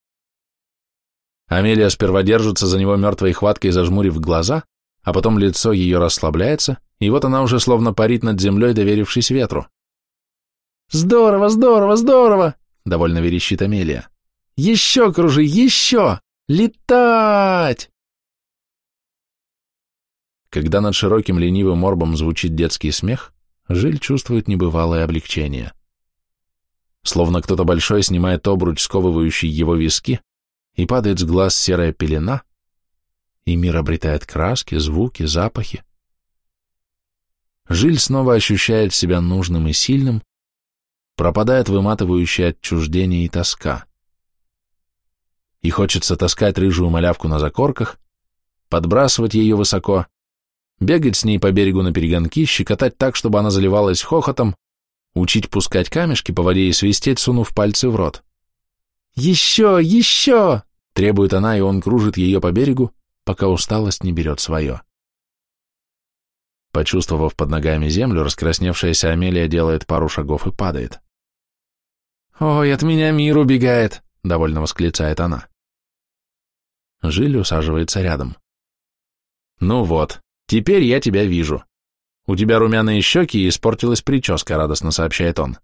Амелия сперва держится за него мертвой хваткой, зажмурив глаза, а потом лицо ее расслабляется, и вот она уже словно парит над землей, доверившись ветру. «Здорово, здорово, здорово!» — довольно верещит Амелия. «Еще кружи, еще! Летать!» Когда над широким ленивым орбом звучит детский смех, Жиль чувствует небывалое облегчение. Словно кто-то большой снимает обруч, сковывающий его виски, и падает с глаз серая пелена, и мир обретает краски, звуки, запахи. Жиль снова ощущает себя нужным и сильным, пропадает выматывающее отчуждение и тоска. И хочется таскать рыжую малявку на закорках, подбрасывать ее высоко, бегать с ней по берегу на перегонки, щекотать так, чтобы она заливалась хохотом, учить пускать камешки по воде и свистеть, сунув пальцы в рот. «Еще, еще!» — требует она, и он кружит ее по берегу, пока усталость не берет свое. Почувствовав под ногами землю, раскрасневшаяся Амелия делает пару шагов и падает. «Ой, от меня мир убегает!» — довольно восклицает она. Жиль усаживается рядом. «Ну вот, теперь я тебя вижу. У тебя румяные щеки и испортилась прическа», — радостно сообщает он.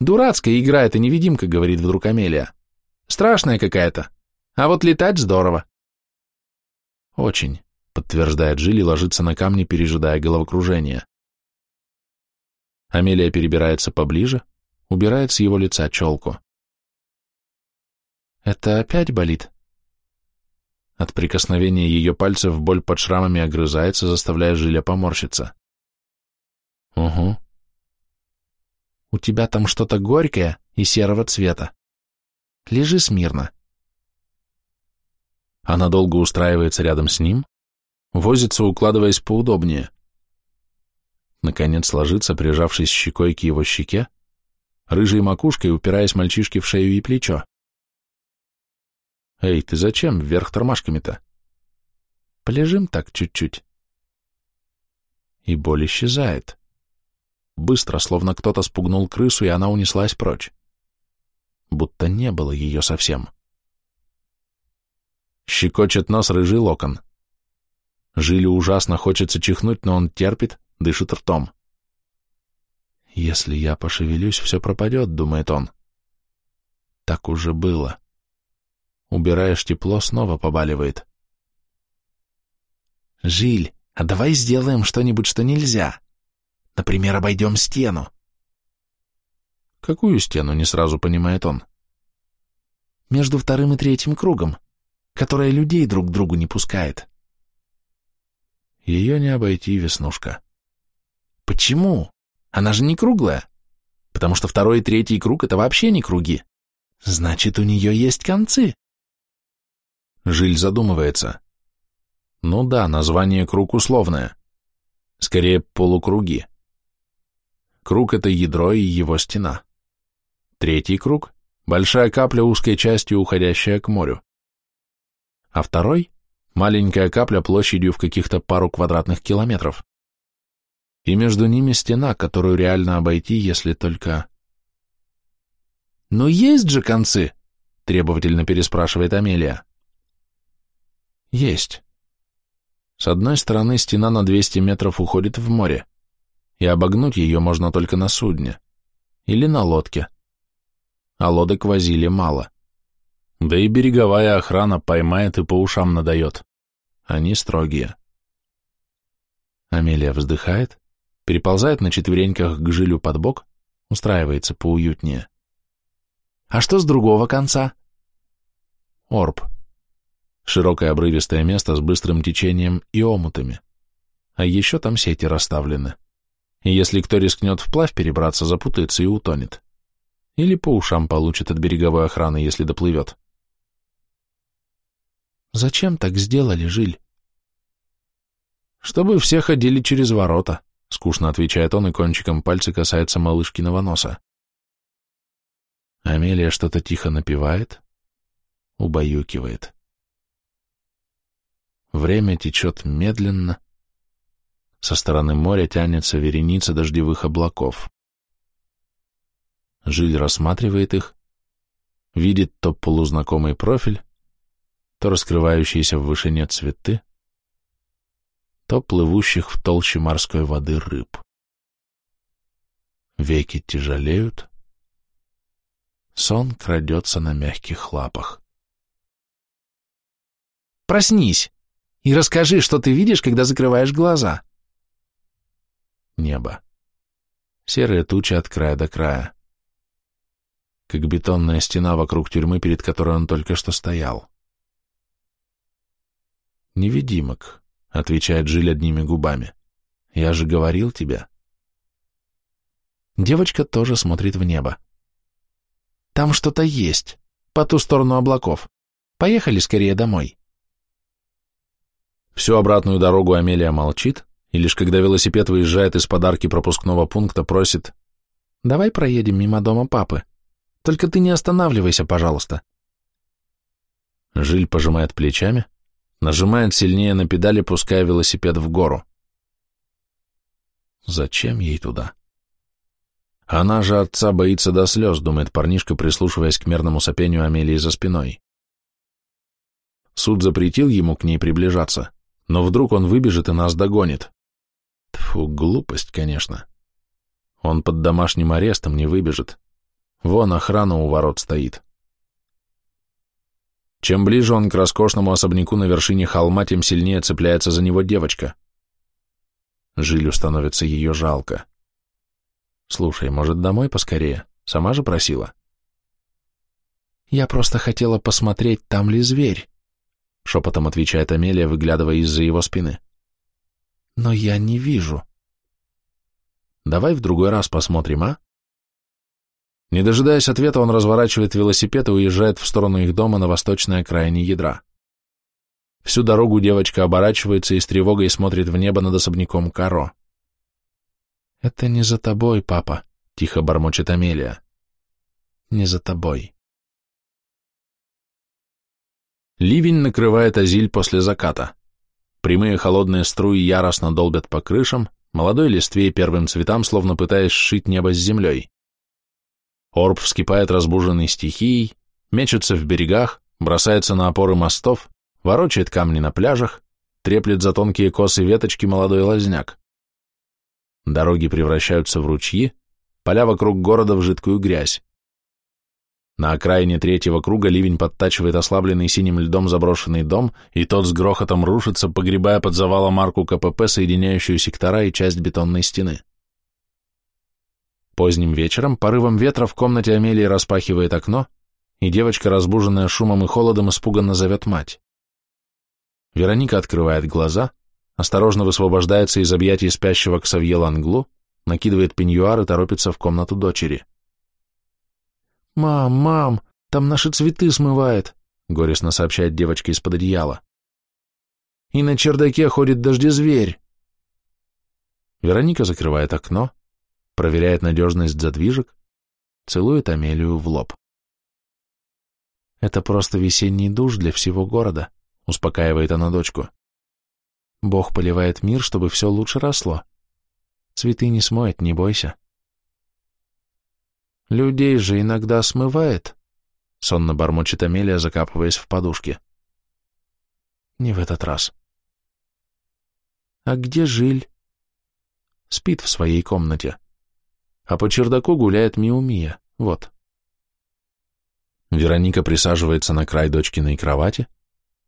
«Дурацкая игра, это невидимка», — говорит вдруг Амелия. «Страшная какая-то. А вот летать здорово». «Очень», — подтверждает Жиль и ложится на камни, пережидая головокружение. Амелия перебирается поближе, убирает с его лица челку. «Это опять болит?» От прикосновения ее пальцев боль под шрамами огрызается, заставляя Жиля поморщиться. «Угу. У тебя там что-то горькое и серого цвета. Лежи смирно». Она долго устраивается рядом с ним, возится, укладываясь поудобнее. Наконец ложится, прижавшись щекой к его щеке, рыжей макушкой упираясь мальчишке в шею и плечо. «Эй, ты зачем вверх тормашками-то?» «Полежим так чуть-чуть». И боль исчезает. Быстро, словно кто-то спугнул крысу, и она унеслась прочь. Будто не было ее совсем. Щекочет нос рыжий локон. Жилю ужасно хочется чихнуть, но он терпит, дышит ртом. «Если я пошевелюсь, все пропадет», — думает он. Так уже было. Убираешь тепло, снова побаливает. «Жиль, а давай сделаем что-нибудь, что нельзя. Например, обойдем стену». «Какую стену?» — не сразу понимает он. «Между вторым и третьим кругом, которая людей друг к другу не пускает». Ее не обойти, Веснушка. «Почему? Она же не круглая. Потому что второй и третий круг — это вообще не круги. Значит, у нее есть концы». Жиль задумывается. Ну да, название круг условное. Скорее, полукруги. Круг — это ядро и его стена. Третий круг — большая капля узкой частью, уходящая к морю. А второй — маленькая капля площадью в каких-то пару квадратных километров. И между ними стена, которую реально обойти, если только... «Но есть же концы!» — требовательно переспрашивает Амелия. Есть. С одной стороны стена на 200 метров уходит в море, и обогнуть ее можно только на судне или на лодке. А лодок возили мало. Да и береговая охрана поймает и по ушам надает. Они строгие. Амелия вздыхает, переползает на четвереньках к жилю под бок, устраивается поуютнее. А что с другого конца? Орб. Широкое обрывистое место с быстрым течением и омутами. А еще там сети расставлены. И если кто рискнет вплавь перебраться, запутается и утонет. Или по ушам получит от береговой охраны, если доплывет. Зачем так сделали, Жиль? Чтобы все ходили через ворота, скучно отвечает он и кончиком пальца касается малышкиного носа. Амелия что-то тихо напевает, убаюкивает. Время течет медленно. Со стороны моря тянется вереница дождевых облаков. Жиль рассматривает их, видит то полузнакомый профиль, то раскрывающиеся в вышине цветы, то плывущих в толще морской воды рыб. Веки тяжелеют, сон крадется на мягких лапах. «Проснись!» и расскажи, что ты видишь, когда закрываешь глаза. Небо. Серые тучи от края до края. Как бетонная стена вокруг тюрьмы, перед которой он только что стоял. «Невидимок», — отвечает Жиль одними губами. «Я же говорил тебе». Девочка тоже смотрит в небо. «Там что-то есть, по ту сторону облаков. Поехали скорее домой». Всю обратную дорогу Амелия молчит, и лишь когда велосипед выезжает из подарки пропускного пункта, просит «Давай проедем мимо дома папы. Только ты не останавливайся, пожалуйста». Жиль пожимает плечами, нажимает сильнее на педали, пуская велосипед в гору. Зачем ей туда? Она же отца боится до слез, думает парнишка, прислушиваясь к мерному сопению Амелии за спиной. Суд запретил ему к ней приближаться, но вдруг он выбежит и нас догонит. Тьфу, глупость, конечно. Он под домашним арестом не выбежит. Вон охрана у ворот стоит. Чем ближе он к роскошному особняку на вершине холма, тем сильнее цепляется за него девочка. Жилю становится ее жалко. Слушай, может, домой поскорее? Сама же просила. Я просто хотела посмотреть, там ли зверь, шепотом отвечает Амелия, выглядывая из-за его спины. Но я не вижу. Давай в другой раз посмотрим, а? Не дожидаясь ответа, он разворачивает велосипед и уезжает в сторону их дома на восточной окраине ядра. Всю дорогу девочка оборачивается и с тревогой смотрит в небо над особняком Каро. «Это не за тобой, папа», — тихо бормочет Амелия. «Не за тобой». Ливень накрывает Азиль после заката. Прямые холодные струи яростно долбят по крышам, молодой листве и первым цветам, словно пытаясь сшить небо с землей. Орб вскипает разбуженный стихией, мечется в берегах, бросается на опоры мостов, ворочает камни на пляжах, треплет за тонкие косы веточки молодой лазняк. Дороги превращаются в ручьи, поля вокруг города в жидкую грязь. На окраине третьего круга ливень подтачивает ослабленный синим льдом заброшенный дом, и тот с грохотом рушится, погребая под завалом арку КПП, соединяющую сектора и часть бетонной стены. Поздним вечером порывом ветра в комнате Амелии распахивает окно, и девочка, разбуженная шумом и холодом, испуганно зовет мать. Вероника открывает глаза, осторожно высвобождается из объятий спящего Ксавье Ланглу, накидывает пеньюар и торопится в комнату дочери. «Мам, мам, там наши цветы смывает», — горестно сообщает девочка из-под одеяла. «И на чердаке ходит дождезверь». Вероника закрывает окно, проверяет надежность задвижек, целует Амелию в лоб. «Это просто весенний душ для всего города», — успокаивает она дочку. «Бог поливает мир, чтобы все лучше росло. Цветы не смоет, не бойся». «Людей же иногда смывает», — сонно бормочет Амелия, закапываясь в подушке. «Не в этот раз». «А где Жиль?» «Спит в своей комнате. А по чердаку гуляет Миумия. Вот». Вероника присаживается на край дочкиной кровати,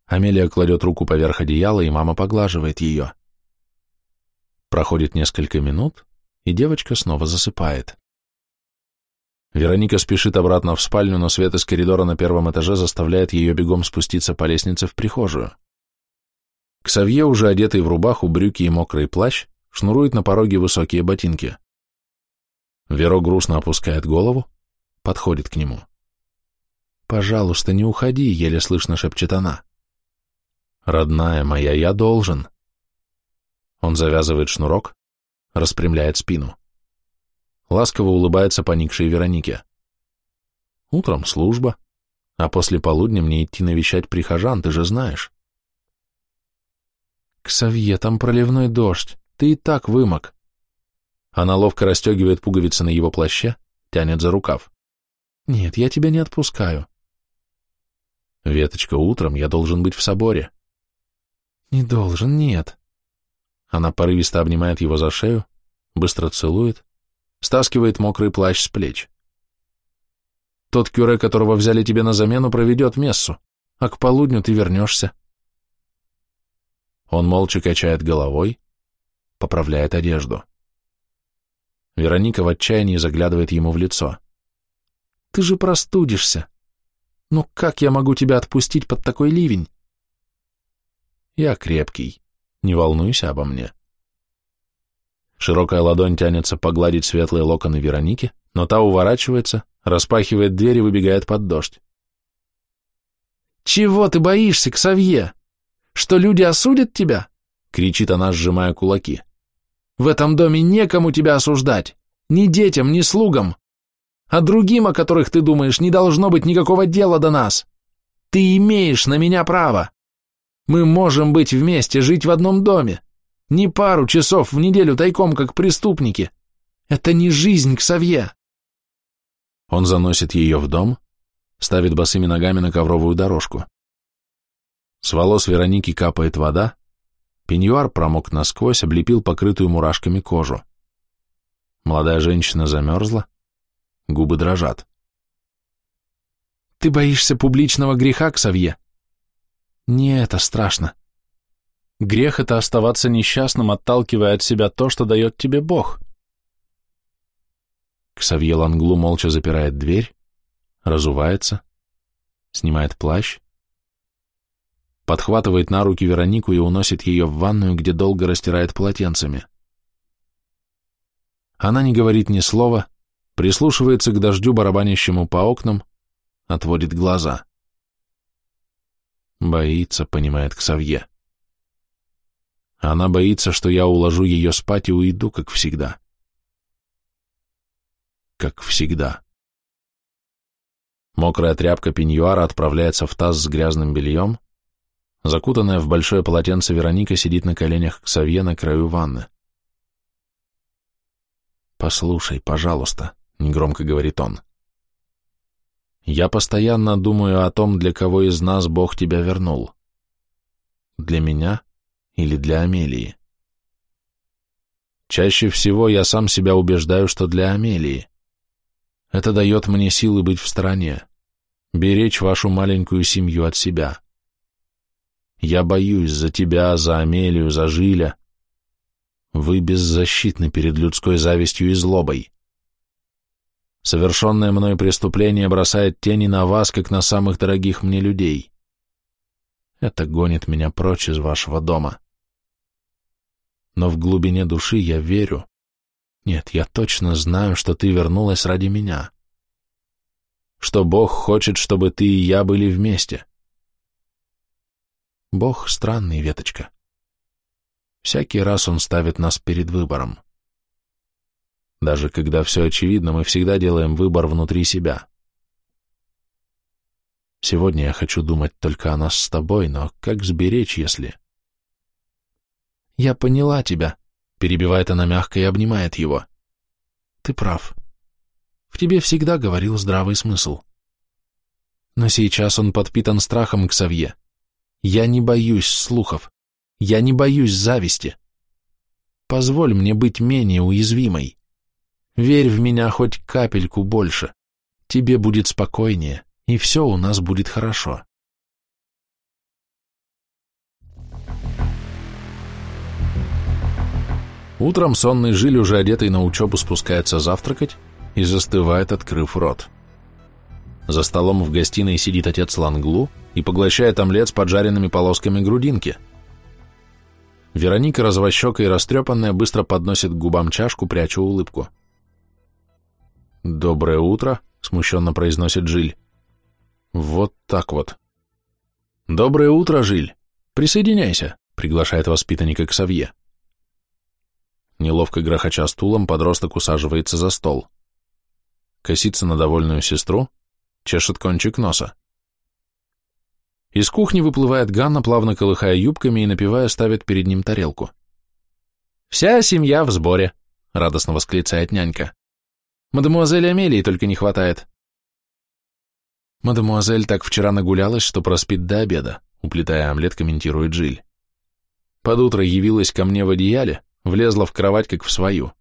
Амелия кладет руку поверх одеяла, и мама поглаживает ее. Проходит несколько минут, и девочка снова засыпает. Вероника спешит обратно в спальню, но свет из коридора на первом этаже заставляет ее бегом спуститься по лестнице в прихожую. Ксавье, уже одетый в рубаху, брюки и мокрый плащ, шнурует на пороге высокие ботинки. Веро грустно опускает голову, подходит к нему. «Пожалуйста, не уходи», — еле слышно шепчет она. «Родная моя, я должен». Он завязывает шнурок, распрямляет спину. Ласково улыбается поникшей Веронике. «Утром служба, а после полудня мне идти навещать прихожан, ты же знаешь». «Ксавье, там проливной дождь, ты и так вымок». Она ловко расстегивает пуговицы на его плаще, тянет за рукав. «Нет, я тебя не отпускаю». «Веточка, утром я должен быть в соборе». «Не должен, нет». Она порывисто обнимает его за шею, быстро целует, стаскивает мокрый плащ с плеч. «Тот кюре, которого взяли тебе на замену, проведет мессу, а к полудню ты вернешься». Он молча качает головой, поправляет одежду. Вероника в отчаянии заглядывает ему в лицо. «Ты же простудишься. Ну как я могу тебя отпустить под такой ливень?» Я крепкий. Не волнуйся обо мне. Широкая ладонь тянется погладить светлые локоны Вероники, но та уворачивается, распахивает дверь и выбегает под дождь. «Чего ты боишься, Ксавье? Что люди осудят тебя? кричит она, сжимая кулаки. В этом доме некому тебя осуждать, ни детям, ни слугам. А другим, о которых ты думаешь, не должно быть никакого дела до нас. Ты имеешь на меня право. Мы можем быть вместе, жить в одном доме. Не пару часов в неделю тайком, как преступники. Это не жизнь, Ксавье. Он заносит ее в дом, ставит босыми ногами на ковровую дорожку. С волос Вероники капает вода, пеньюар промок насквозь, облепил покрытую мурашками кожу. Молодая женщина замерзла, губы дрожат. Ты боишься публичного греха, Ксавье? Не это страшно. Грех — это оставаться несчастным, отталкивая от себя то, что дает тебе Бог. Ксавье Ланглу молча запирает дверь, разувается, снимает плащ, подхватывает на руки Веронику и уносит ее в ванную, где долго растирает полотенцами. Она не говорит ни слова, прислушивается к дождю, барабанящему по окнам, отводит глаза. Боится, понимает Ксавье. Она боится, что я уложу ее спать и уйду, как всегда. Как всегда. Мокрая тряпка пеньюара отправляется в таз с грязным бельем. Закутанная в большое полотенце Вероника сидит на коленях Ксавье на краю ванны. «Послушай, пожалуйста», — негромко говорит он. Я постоянно думаю о том, для кого из нас Бог тебя вернул. Для меня или для Амелии. Чаще всего я сам себя убеждаю, что для Амелии. Это дает мне силы быть в стороне, беречь вашу маленькую семью от себя. Я боюсь за тебя, за Амелию, за Жиля. Вы беззащитны перед людской завистью и злобой. Совершенное мной преступление бросает тени на вас, как на самых дорогих мне людей. Это гонит меня прочь из вашего дома. Но в глубине души я верю. Нет, я точно знаю, что ты вернулась ради меня. Что Бог хочет, чтобы ты и я были вместе. Бог странный, веточка. Всякий раз он ставит нас перед выбором. Даже когда все очевидно, мы всегда делаем выбор внутри себя. Сегодня я хочу думать только о нас с тобой, но как сберечь, если... Я поняла тебя, перебивает она мягко и обнимает его. Ты прав. В тебе всегда говорил здравый смысл. Но сейчас он подпитан страхом к Савье. Я не боюсь слухов. Я не боюсь зависти. Позволь мне быть менее уязвимой. Верь в меня хоть капельку больше. Тебе будет спокойнее, и все у нас будет хорошо. Утром сонный Жиль, уже одетый на учебу, спускается завтракать и застывает, открыв рот. За столом в гостиной сидит отец Ланглу и поглощает омлет с поджаренными полосками грудинки. Вероника, развощекая и растрепанная, быстро подносит к губам чашку, пряча улыбку. «Доброе утро», — смущенно произносит Жиль. «Вот так вот». «Доброе утро, Жиль. Присоединяйся», — приглашает воспитанника к Савье. Неловко грохоча стулом, подросток усаживается за стол. Косится на довольную сестру, чешет кончик носа. Из кухни выплывает Ганна, плавно колыхая юбками и напивая, ставит перед ним тарелку. «Вся семья в сборе», — радостно восклицает нянька. Мадемуазель Амелии только не хватает. Мадемуазель так вчера нагулялась, что проспит до обеда, уплетая омлет, комментирует Жиль. Под утро явилась ко мне в одеяле, влезла в кровать, как в свою.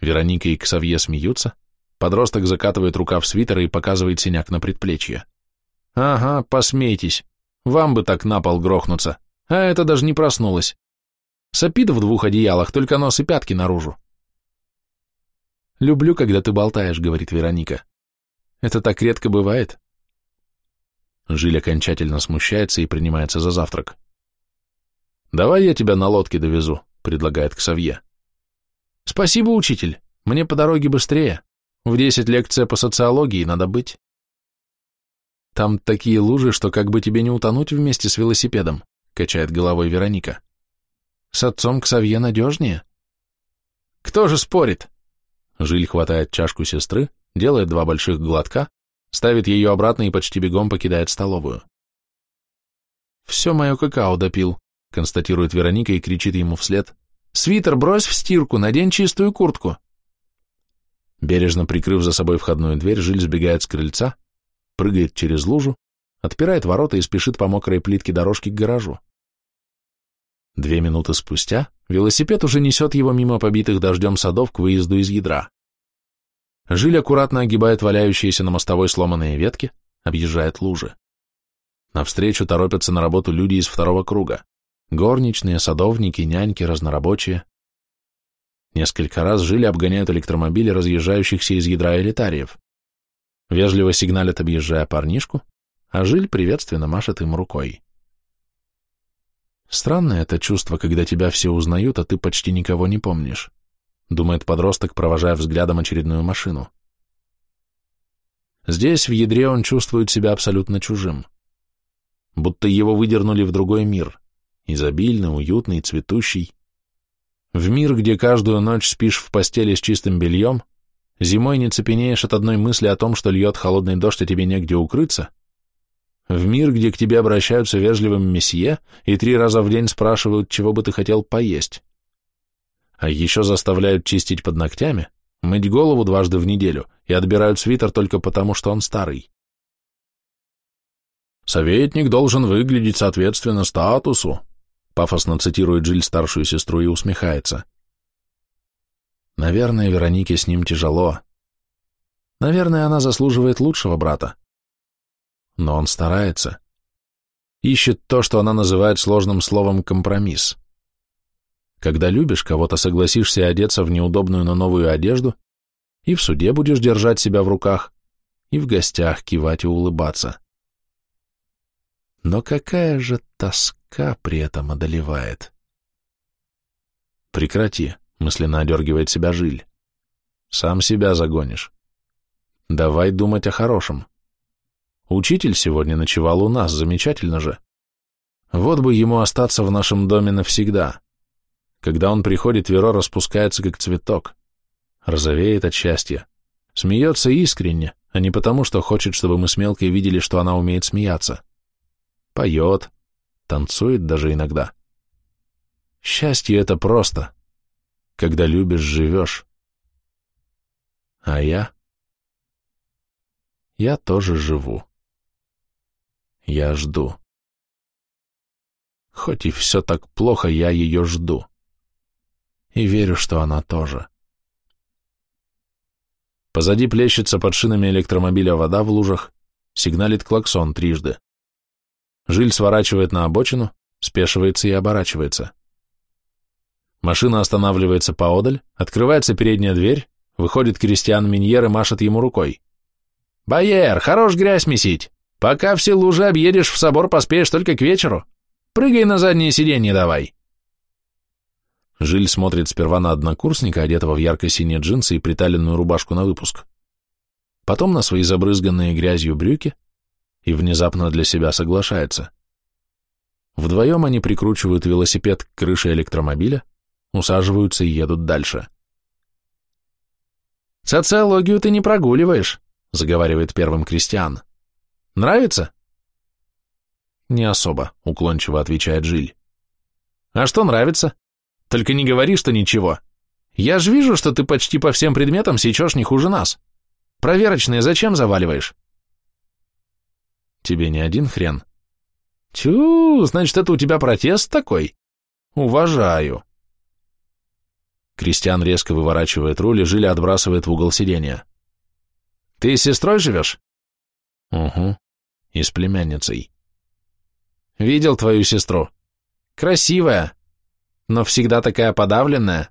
Вероника и Ксавье смеются, подросток закатывает рукав свитера и показывает синяк на предплечье. «Ага, посмейтесь, вам бы так на пол грохнуться, а это даже не проснулась. Сопит в двух одеялах, только нос и пятки наружу. «Люблю, когда ты болтаешь», — говорит Вероника. «Это так редко бывает». Жиль окончательно смущается и принимается за завтрак. «Давай я тебя на лодке довезу», — предлагает Ксавье. «Спасибо, учитель. Мне по дороге быстрее. В десять лекция по социологии надо быть». Там такие лужи, что как бы тебе не утонуть вместе с велосипедом, качает головой Вероника. С отцом Ксавье надежнее. Кто же спорит? Жиль хватает чашку сестры, делает два больших глотка, ставит ее обратно и почти бегом покидает столовую. «Все мое какао допил», — констатирует Вероника и кричит ему вслед. «Свитер брось в стирку, надень чистую куртку». Бережно прикрыв за собой входную дверь, Жиль сбегает с крыльца, прыгает через лужу, отпирает ворота и спешит по мокрой плитке дорожки к гаражу. Две минуты спустя велосипед уже несет его мимо побитых дождем садов к выезду из ядра. Жиль аккуратно огибает валяющиеся на мостовой сломанные ветки, объезжает лужи. Навстречу торопятся на работу люди из второго круга. Горничные, садовники, няньки, разнорабочие. Несколько раз жили обгоняют электромобили разъезжающихся из ядра элитариев. Вежливо сигналят, объезжая парнишку, а Жиль приветственно машет им рукой. Странное это чувство, когда тебя все узнают, а ты почти никого не помнишь, думает подросток, провожая взглядом очередную машину. Здесь, в ядре, он чувствует себя абсолютно чужим будто его выдернули в другой мир, изобильный, уютный, цветущий. В мир, где каждую ночь спишь в постели с чистым бельем, зимой не цепенеешь от одной мысли о том, что льет холодный дождь, а тебе негде укрыться, в мир, где к тебе обращаются вежливым месье и три раза в день спрашивают, чего бы ты хотел поесть. А еще заставляют чистить под ногтями, мыть голову дважды в неделю и отбирают свитер только потому, что он старый. Советник должен выглядеть соответственно статусу, пафосно цитирует Джиль старшую сестру и усмехается. Наверное, Веронике с ним тяжело. Наверное, она заслуживает лучшего брата. Но он старается. Ищет то, что она называет сложным словом «компромисс». Когда любишь кого-то, согласишься одеться в неудобную, но новую одежду, и в суде будешь держать себя в руках, и в гостях кивать и улыбаться. Но какая же тоска при этом одолевает? Прекрати, мысленно одергивает себя Жиль. Сам себя загонишь. Давай думать о хорошем. Учитель сегодня ночевал у нас, замечательно же. Вот бы ему остаться в нашем доме навсегда. Когда он приходит, Веро распускается, как цветок. Розовеет от счастья. Смеется искренне, а не потому, что хочет, чтобы мы с Мелкой видели, что она умеет смеяться поет, танцует даже иногда. Счастье — это просто. Когда любишь, живешь. А я? Я тоже живу. Я жду. Хоть и все так плохо, я ее жду. И верю, что она тоже. Позади плещется под шинами электромобиля вода в лужах, сигналит клаксон трижды. Жиль сворачивает на обочину, спешивается и оборачивается. Машина останавливается поодаль, открывается передняя дверь, выходит Кристиан Миньер и машет ему рукой. «Байер, хорош грязь месить! Пока все лужи объедешь, в собор поспеешь только к вечеру. Прыгай на заднее сиденье давай!» Жиль смотрит сперва на однокурсника, одетого в ярко-синие джинсы и приталенную рубашку на выпуск. Потом на свои забрызганные грязью брюки, и внезапно для себя соглашается. Вдвоем они прикручивают велосипед к крыше электромобиля, усаживаются и едут дальше. «Социологию ты не прогуливаешь», — заговаривает первым Кристиан. «Нравится?» «Не особо», — уклончиво отвечает Жиль. «А что нравится? Только не говори, что ничего. Я же вижу, что ты почти по всем предметам сечешь не хуже нас. Проверочные зачем заваливаешь?» Тебе не один хрен? Тю, значит, это у тебя протест такой? Уважаю. Кристиан резко выворачивает руль и Жиля отбрасывает в угол сиденья. Ты с сестрой живешь? Угу, и с племянницей. Видел твою сестру. Красивая, но всегда такая подавленная.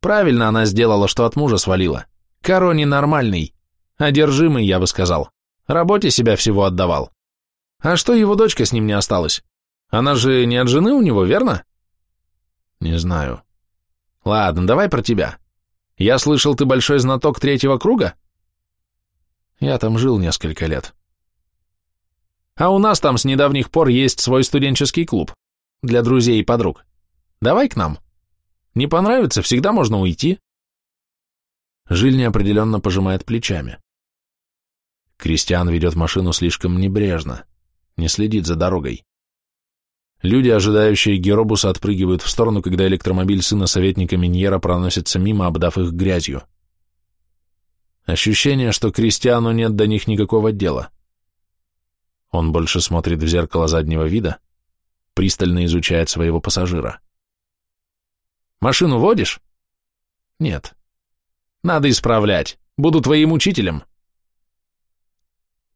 Правильно она сделала, что от мужа свалила. Коро ненормальный, одержимый, я бы сказал. Работе себя всего отдавал. А что его дочка с ним не осталась? Она же не от жены у него, верно? Не знаю. Ладно, давай про тебя. Я слышал, ты большой знаток третьего круга? Я там жил несколько лет. А у нас там с недавних пор есть свой студенческий клуб. Для друзей и подруг. Давай к нам. Не понравится, всегда можно уйти. Жиль неопределенно пожимает плечами. Кристиан ведет машину слишком небрежно, не следит за дорогой. Люди, ожидающие Геробуса, отпрыгивают в сторону, когда электромобиль сына советника Миньера проносится мимо, обдав их грязью. Ощущение, что Кристиану нет до них никакого дела. Он больше смотрит в зеркало заднего вида, пристально изучает своего пассажира. «Машину водишь?» «Нет». «Надо исправлять. Буду твоим учителем».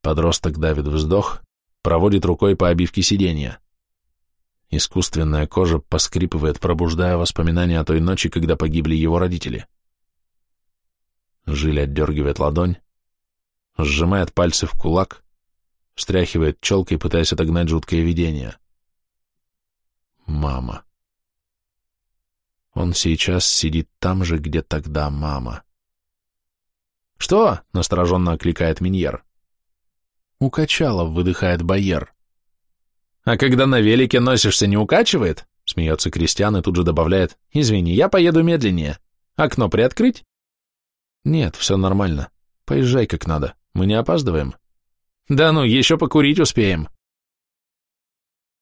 Подросток давит вздох, проводит рукой по обивке сиденья. Искусственная кожа поскрипывает, пробуждая воспоминания о той ночи, когда погибли его родители. Жиль отдергивает ладонь, сжимает пальцы в кулак, встряхивает челкой, пытаясь отогнать жуткое видение. Мама. Он сейчас сидит там же, где тогда мама. «Что?» — настороженно окликает Миньер. «Укачала», — выдыхает Байер. «А когда на велике носишься, не укачивает?» — смеется Кристиан и тут же добавляет. «Извини, я поеду медленнее. Окно приоткрыть?» «Нет, все нормально. Поезжай как надо. Мы не опаздываем». «Да ну, еще покурить успеем».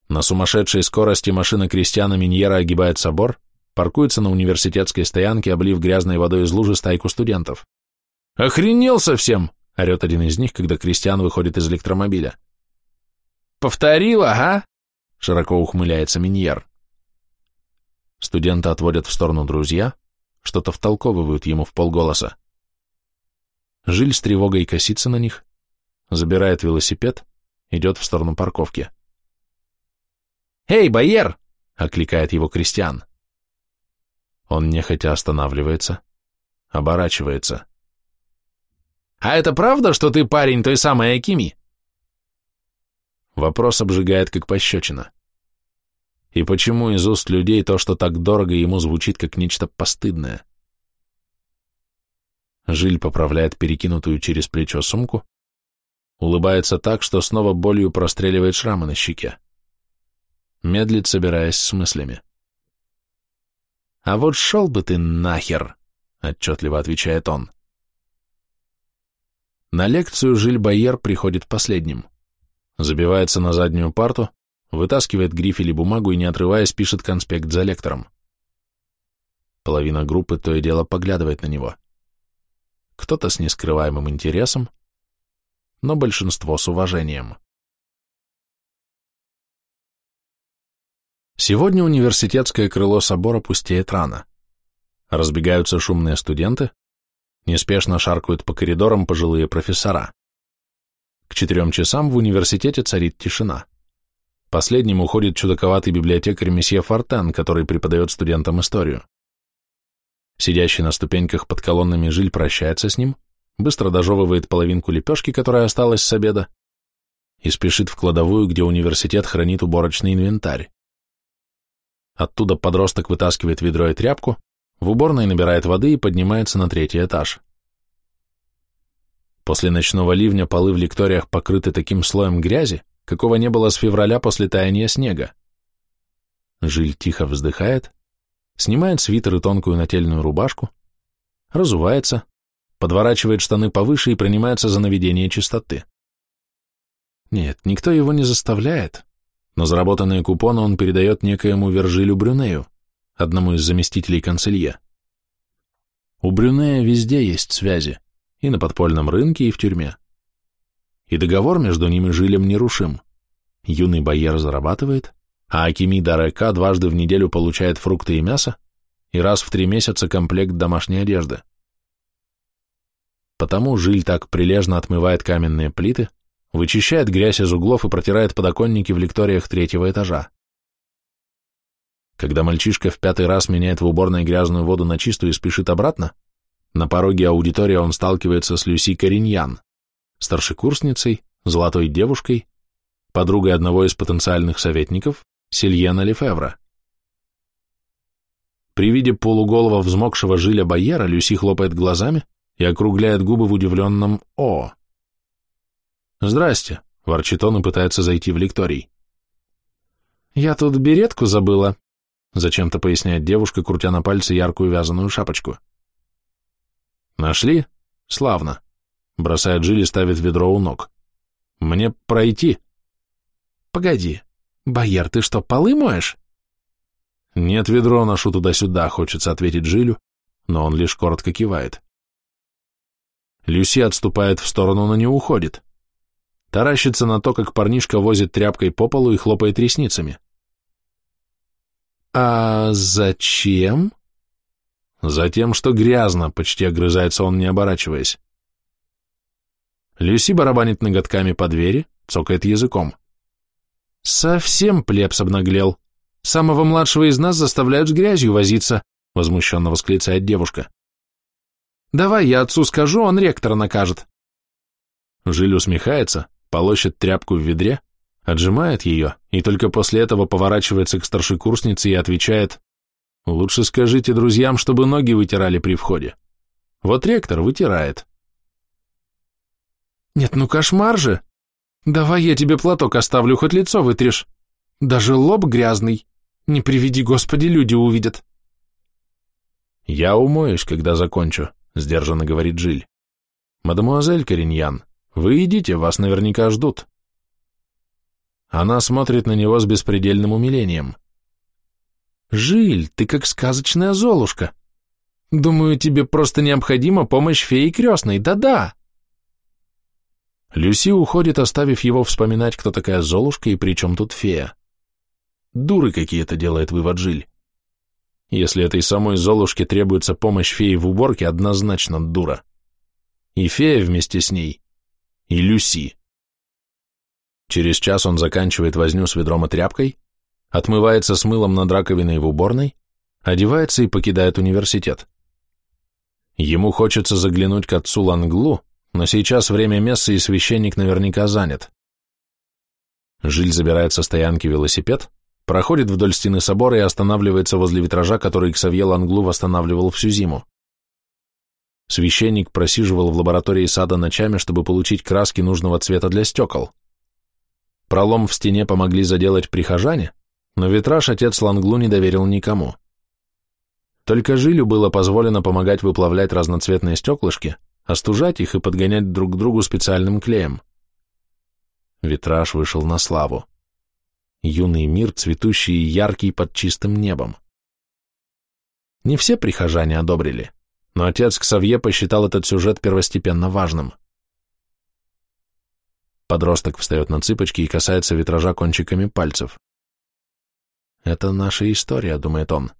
На сумасшедшей скорости машина Кристиана Миньера огибает собор, паркуется на университетской стоянке, облив грязной водой из лужи стайку студентов. «Охренел совсем!» — орет один из них, когда Кристиан выходит из электромобиля. «Повторила, ага!» — широко ухмыляется Миньер. Студента отводят в сторону друзья, что-то втолковывают ему в полголоса. Жиль с тревогой косится на них, забирает велосипед, идет в сторону парковки. «Эй, Байер!» — окликает его Кристиан. Он нехотя останавливается, оборачивается. «А это правда, что ты парень той самой Акими?» Вопрос обжигает, как пощечина. И почему из уст людей то, что так дорого ему, звучит как нечто постыдное? Жиль поправляет перекинутую через плечо сумку, улыбается так, что снова болью простреливает шрамы на щеке. Медлит, собираясь с мыслями. «А вот шел бы ты нахер!» — отчетливо отвечает он. На лекцию Жиль Байер приходит последним. Забивается на заднюю парту, вытаскивает гриф или бумагу и, не отрываясь, пишет конспект за лектором. Половина группы то и дело поглядывает на него. Кто-то с нескрываемым интересом, но большинство с уважением. Сегодня университетское крыло собора пустеет рано. Разбегаются шумные студенты, Неспешно шаркают по коридорам пожилые профессора. К четырем часам в университете царит тишина. Последним уходит чудаковатый библиотекарь месье Фортен, который преподает студентам историю. Сидящий на ступеньках под колоннами Жиль прощается с ним, быстро дожевывает половинку лепешки, которая осталась с обеда, и спешит в кладовую, где университет хранит уборочный инвентарь. Оттуда подросток вытаскивает ведро и тряпку, в уборной набирает воды и поднимается на третий этаж. После ночного ливня полы в лекториях покрыты таким слоем грязи, какого не было с февраля после таяния снега. Жиль тихо вздыхает, снимает свитер и тонкую нательную рубашку, разувается, подворачивает штаны повыше и принимается за наведение чистоты. Нет, никто его не заставляет, но заработанные купоны он передает некоему Вержилю Брюнею, одному из заместителей канцелье. У Брюнея везде есть связи, и на подпольном рынке, и в тюрьме. И договор между ними жилем нерушим. Юный байер зарабатывает, а Акими Дарека дважды в неделю получает фрукты и мясо, и раз в три месяца комплект домашней одежды. Потому Жиль так прилежно отмывает каменные плиты, вычищает грязь из углов и протирает подоконники в лекториях третьего этажа. Когда мальчишка в пятый раз меняет в уборной грязную воду на чистую и спешит обратно, на пороге аудитории он сталкивается с Люси Кориньян, старшекурсницей, золотой девушкой, подругой одного из потенциальных советников, Сильена Лефевра. При виде полуголого взмокшего жиля Байера Люси хлопает глазами и округляет губы в удивленном «О». «Здрасте, ворчит он и пытается зайти в лекторий. «Я тут беретку забыла», — зачем-то поясняет девушка, крутя на пальце яркую вязаную шапочку. «Нашли? Славно», — бросает Джилл и ставит ведро у ног. «Мне пройти». «Погоди, Бояр, ты что, полы моешь?» «Нет, ведро ношу туда-сюда», — хочется ответить Жилю, но он лишь коротко кивает. Люси отступает в сторону, но не уходит. Таращится на то, как парнишка возит тряпкой по полу и хлопает ресницами. «А зачем?» «Затем, что грязно», — почти огрызается он, не оборачиваясь. Люси барабанит ноготками по двери, цокает языком. «Совсем плебс обнаглел. Самого младшего из нас заставляют с грязью возиться», — возмущенно восклицает девушка. «Давай я отцу скажу, он ректора накажет». Жиль усмехается, полощет тряпку в ведре, отжимает ее и только после этого поворачивается к старшекурснице и отвечает «Лучше скажите друзьям, чтобы ноги вытирали при входе. Вот ректор вытирает». «Нет, ну кошмар же!» «Давай я тебе платок оставлю, хоть лицо вытрешь. Даже лоб грязный. Не приведи, Господи, люди увидят». «Я умоюсь, когда закончу», — сдержанно говорит Джиль. «Мадемуазель Кориньян, вы идите, вас наверняка ждут». Она смотрит на него с беспредельным умилением. «Жиль, ты как сказочная Золушка. Думаю, тебе просто необходима помощь феи крестной, да-да». Люси уходит, оставив его вспоминать, кто такая Золушка и при чем тут фея. Дуры какие-то делает вывод Жиль. Если этой самой Золушке требуется помощь феи в уборке, однозначно дура. И фея вместе с ней, и Люси. Через час он заканчивает возню с ведром и тряпкой, отмывается с мылом над раковиной в уборной, одевается и покидает университет. Ему хочется заглянуть к отцу Ланглу, но сейчас время мессы и священник наверняка занят. Жиль забирает со стоянки велосипед, проходит вдоль стены собора и останавливается возле витража, который Ксавье Ланглу восстанавливал всю зиму. Священник просиживал в лаборатории сада ночами, чтобы получить краски нужного цвета для стекол. Пролом в стене помогли заделать прихожане, но витраж отец Ланглу не доверил никому. Только Жилю было позволено помогать выплавлять разноцветные стеклышки, остужать их и подгонять друг к другу специальным клеем. Витраж вышел на славу. Юный мир, цветущий и яркий под чистым небом. Не все прихожане одобрили, но отец Ксавье посчитал этот сюжет первостепенно важным. Подросток встает на цыпочки и касается витража кончиками пальцев. «Это наша история», — думает он.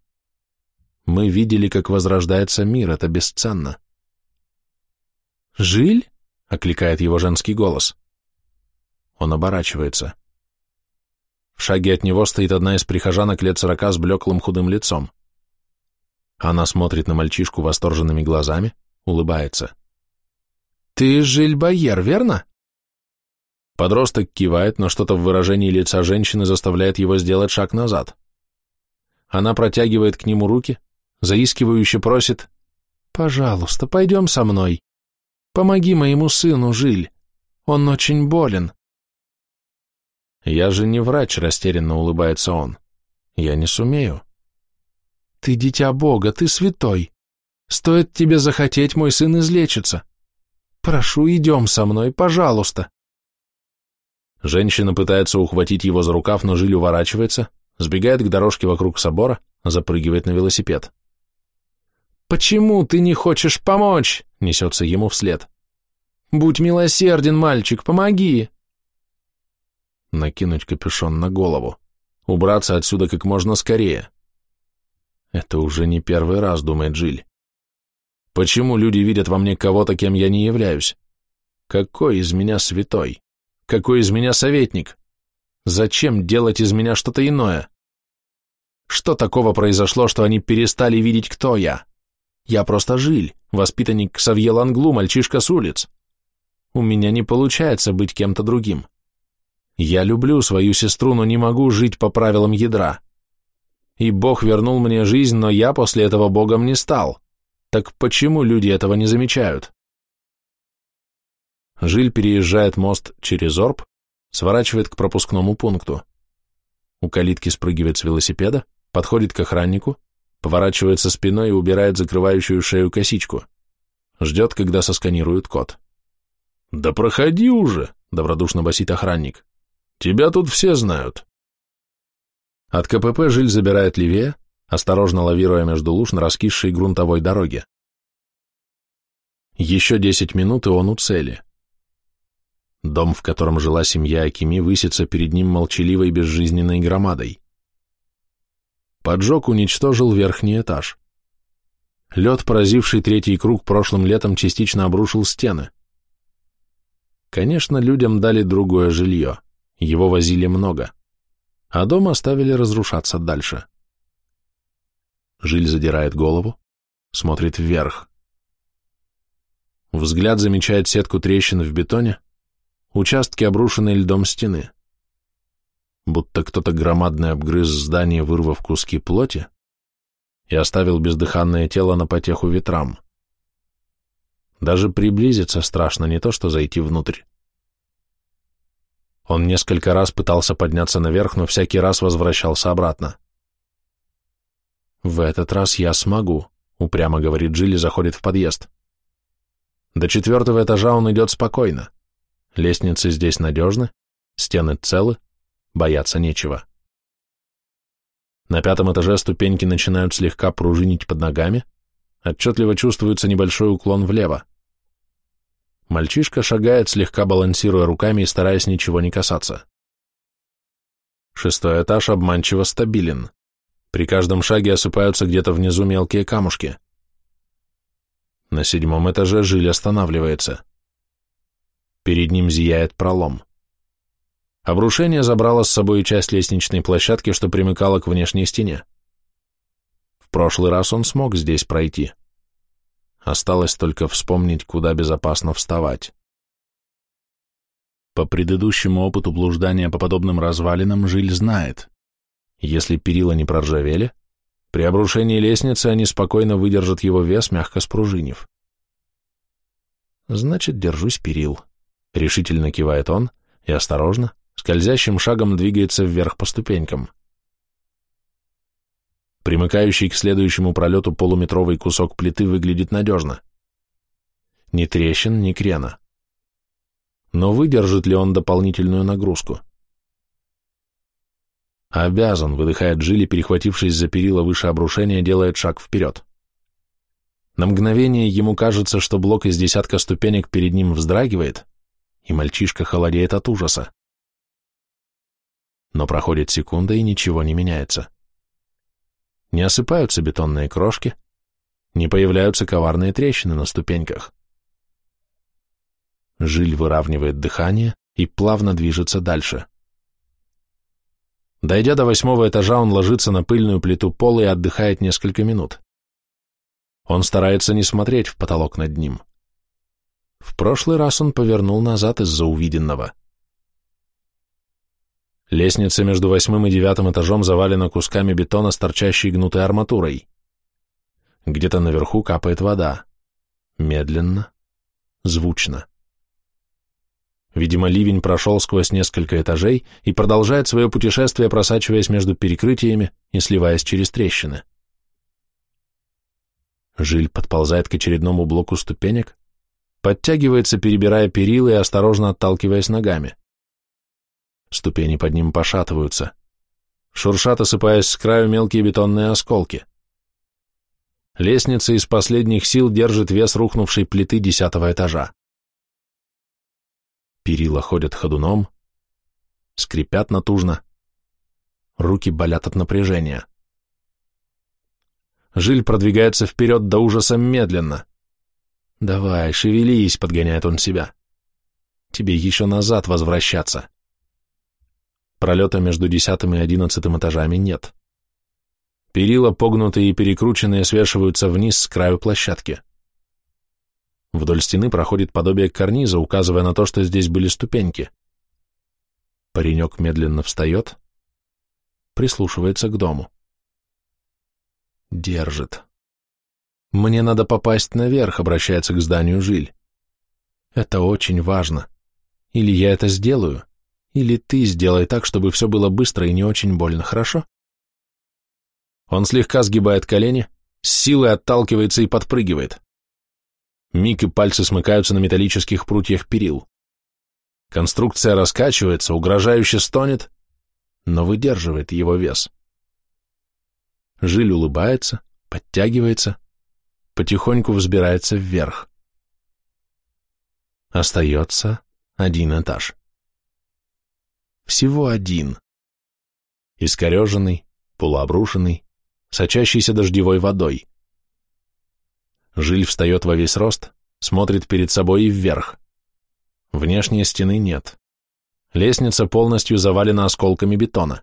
«Мы видели, как возрождается мир, это бесценно. «Жиль?» — окликает его женский голос. Он оборачивается. В шаге от него стоит одна из прихожанок лет сорока с блеклым худым лицом. Она смотрит на мальчишку восторженными глазами, улыбается. «Ты Жиль Байер, верно?» Подросток кивает, но что-то в выражении лица женщины заставляет его сделать шаг назад. Она протягивает к нему руки, заискивающе просит «Пожалуйста, пойдем со мной». Помоги моему сыну, Жиль. Он очень болен. Я же не врач, растерянно улыбается он. Я не сумею. Ты дитя Бога, ты святой. Стоит тебе захотеть, мой сын излечится. Прошу, идем со мной, пожалуйста. Женщина пытается ухватить его за рукав, но Жиль уворачивается, сбегает к дорожке вокруг собора, запрыгивает на велосипед. «Почему ты не хочешь помочь?» — несется ему вслед. «Будь милосерден, мальчик, помоги!» Накинуть капюшон на голову. Убраться отсюда как можно скорее. Это уже не первый раз, думает Джиль. Почему люди видят во мне кого-то, кем я не являюсь? Какой из меня святой? Какой из меня советник? Зачем делать из меня что-то иное? Что такого произошло, что они перестали видеть, кто я? Я просто Жиль, воспитанник Ксавье Ланглу, мальчишка с улиц. У меня не получается быть кем-то другим. Я люблю свою сестру, но не могу жить по правилам ядра. И Бог вернул мне жизнь, но я после этого Богом не стал. Так почему люди этого не замечают? Жиль переезжает мост через Орб, сворачивает к пропускному пункту. У калитки спрыгивает с велосипеда, подходит к охраннику, поворачивается спиной и убирает закрывающую шею косичку. Ждет, когда сосканируют код. «Да проходи уже!» — добродушно басит охранник. «Тебя тут все знают». От КПП Жиль забирает левее, осторожно лавируя между луж на раскисшей грунтовой дороге. Еще десять минут, и он у цели. Дом, в котором жила семья Акими, высится перед ним молчаливой безжизненной громадой. Поджог уничтожил верхний этаж. Лед, поразивший третий круг прошлым летом, частично обрушил стены. Конечно, людям дали другое жилье, его возили много, а дом оставили разрушаться дальше. Жиль задирает голову, смотрит вверх. Взгляд замечает сетку трещин в бетоне, участки обрушенной льдом стены. Будто кто-то громадный обгрыз здание, вырвав куски плоти, и оставил бездыханное тело на потеху ветрам. Даже приблизиться страшно, не то что зайти внутрь. Он несколько раз пытался подняться наверх, но всякий раз возвращался обратно. «В этот раз я смогу», — упрямо говорит Джилли, заходит в подъезд. До четвертого этажа он идет спокойно. Лестницы здесь надежны, стены целы, бояться нечего. На пятом этаже ступеньки начинают слегка пружинить под ногами, отчетливо чувствуется небольшой уклон влево. Мальчишка шагает, слегка балансируя руками и стараясь ничего не касаться. Шестой этаж обманчиво стабилен. При каждом шаге осыпаются где-то внизу мелкие камушки. На седьмом этаже Жиль останавливается. Перед ним зияет пролом. Обрушение забрало с собой часть лестничной площадки, что примыкала к внешней стене. В прошлый раз он смог здесь пройти. Осталось только вспомнить, куда безопасно вставать. По предыдущему опыту блуждания по подобным развалинам Жиль знает, если перила не проржавели, при обрушении лестницы они спокойно выдержат его вес, мягко спружинив. Значит, держусь перил. Решительно кивает он и осторожно, скользящим шагом двигается вверх по ступенькам. Примыкающий к следующему пролету полуметровый кусок плиты выглядит надежно. Ни трещин, ни крена. Но выдержит ли он дополнительную нагрузку? «Обязан», — выдыхает Джилли, перехватившись за перила выше обрушения, делает шаг вперед. На мгновение ему кажется, что блок из десятка ступенек перед ним вздрагивает, и мальчишка холодеет от ужаса. Но проходит секунда, и ничего не меняется. Не осыпаются бетонные крошки, не появляются коварные трещины на ступеньках. Жиль выравнивает дыхание и плавно движется дальше. Дойдя до восьмого этажа, он ложится на пыльную плиту пола и отдыхает несколько минут. Он старается не смотреть в потолок над ним. В прошлый раз он повернул назад из-за увиденного. Лестница между восьмым и девятым этажом завалена кусками бетона с торчащей гнутой арматурой. Где-то наверху капает вода. Медленно, звучно. Видимо, ливень прошел сквозь несколько этажей и продолжает свое путешествие, просачиваясь между перекрытиями и сливаясь через трещины. Жиль подползает к очередному блоку ступенек, подтягивается, перебирая перила и осторожно отталкиваясь ногами. Ступени под ним пошатываются. Шуршат, осыпаясь с краю мелкие бетонные осколки. Лестница из последних сил держит вес рухнувшей плиты десятого этажа. Перила ходят ходуном, скрипят натужно, руки болят от напряжения. Жиль продвигается вперед до ужаса медленно. «Давай, шевелись», — подгоняет он себя. «Тебе еще назад возвращаться». Пролета между десятым и одиннадцатым этажами нет. Перила, погнутые и перекрученные, свешиваются вниз с краю площадки. Вдоль стены проходит подобие карниза, указывая на то, что здесь были ступеньки. Паренек медленно встает, прислушивается к дому. Держит. «Мне надо попасть наверх», — обращается к зданию Жиль. «Это очень важно. Или я это сделаю, Или ты сделай так, чтобы все было быстро и не очень больно, хорошо? Он слегка сгибает колени, с силой отталкивается и подпрыгивает. Миг и пальцы смыкаются на металлических прутьях перил. Конструкция раскачивается, угрожающе стонет, но выдерживает его вес. Жиль улыбается, подтягивается, потихоньку взбирается вверх. Остается один этаж. Всего один. Искореженный, полуобрушенный, сочащийся дождевой водой. Жиль встает во весь рост, смотрит перед собой и вверх. Внешней стены нет. Лестница полностью завалена осколками бетона.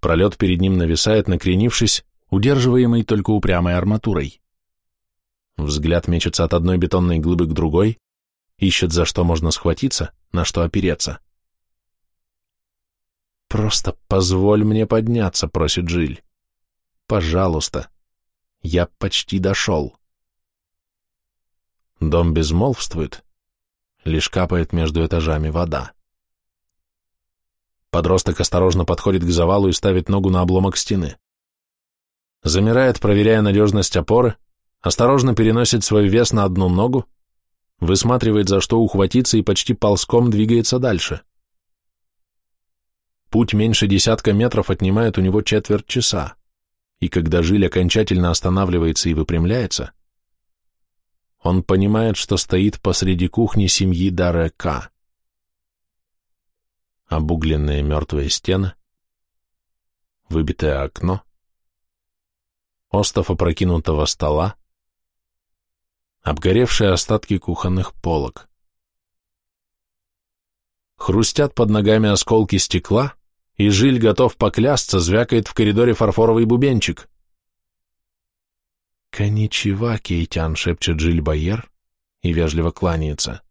Пролет перед ним нависает, накренившись, удерживаемый только упрямой арматурой. Взгляд мечется от одной бетонной глыбы к другой, ищет, за что можно схватиться, на что опереться. «Просто позволь мне подняться», — просит Жиль. «Пожалуйста. Я почти дошел». Дом безмолвствует, лишь капает между этажами вода. Подросток осторожно подходит к завалу и ставит ногу на обломок стены. Замирает, проверяя надежность опоры, осторожно переносит свой вес на одну ногу, высматривает, за что ухватиться и почти ползком двигается дальше. Путь меньше десятка метров отнимает у него четверть часа, и когда жиль окончательно останавливается и выпрямляется, он понимает, что стоит посреди кухни семьи Дарека. Обугленные мертвые стены, выбитое окно, остов опрокинутого стола, обгоревшие остатки кухонных полок. Хрустят под ногами осколки стекла, и жиль готов поклясться, звякает в коридоре фарфоровый бубенчик. «Коничева, Кейтян», — шепчет Жиль Байер и вежливо кланяется.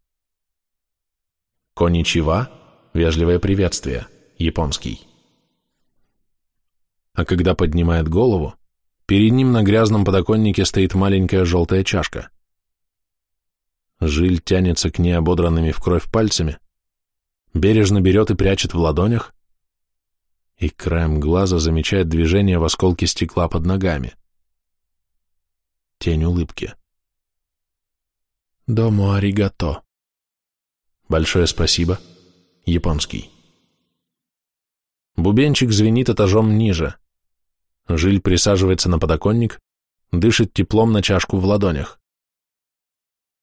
«Коничева» — вежливое приветствие, японский. А когда поднимает голову, перед ним на грязном подоконнике стоит маленькая желтая чашка. Жиль тянется к ней ободранными в кровь пальцами, бережно берет и прячет в ладонях, и краем глаза замечает движение в осколке стекла под ногами тень улыбки. Дому аригато. Большое спасибо. Японский. Бубенчик звенит этажом ниже. Жиль присаживается на подоконник, дышит теплом на чашку в ладонях.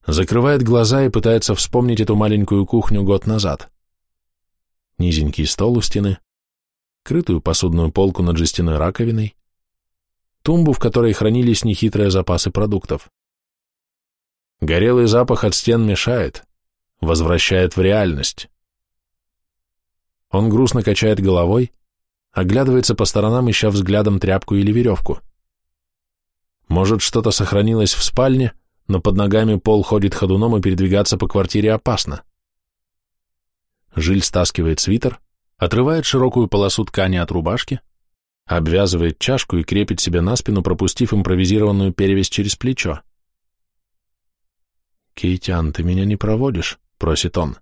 Закрывает глаза и пытается вспомнить эту маленькую кухню год назад. Низенький стол у стены, крытую посудную полку над жестяной раковиной, тумбу, в которой хранились нехитрые запасы продуктов. Горелый запах от стен мешает, возвращает в реальность. Он грустно качает головой, оглядывается по сторонам, ища взглядом тряпку или веревку. Может, что-то сохранилось в спальне, но под ногами пол ходит ходуном, и передвигаться по квартире опасно. Жиль стаскивает свитер, отрывает широкую полосу ткани от рубашки, обвязывает чашку и крепит себя на спину, пропустив импровизированную перевязь через плечо. «Кейтян, ты меня не проводишь?» — просит он.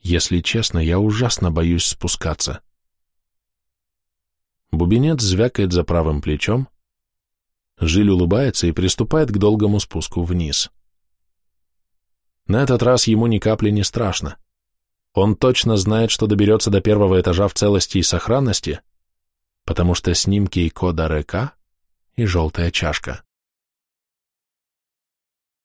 «Если честно, я ужасно боюсь спускаться». Бубенец звякает за правым плечом, Жиль улыбается и приступает к долгому спуску вниз. На этот раз ему ни капли не страшно. Он точно знает, что доберется до первого этажа в целости и сохранности, потому что снимки и кода РК и желтая чашка.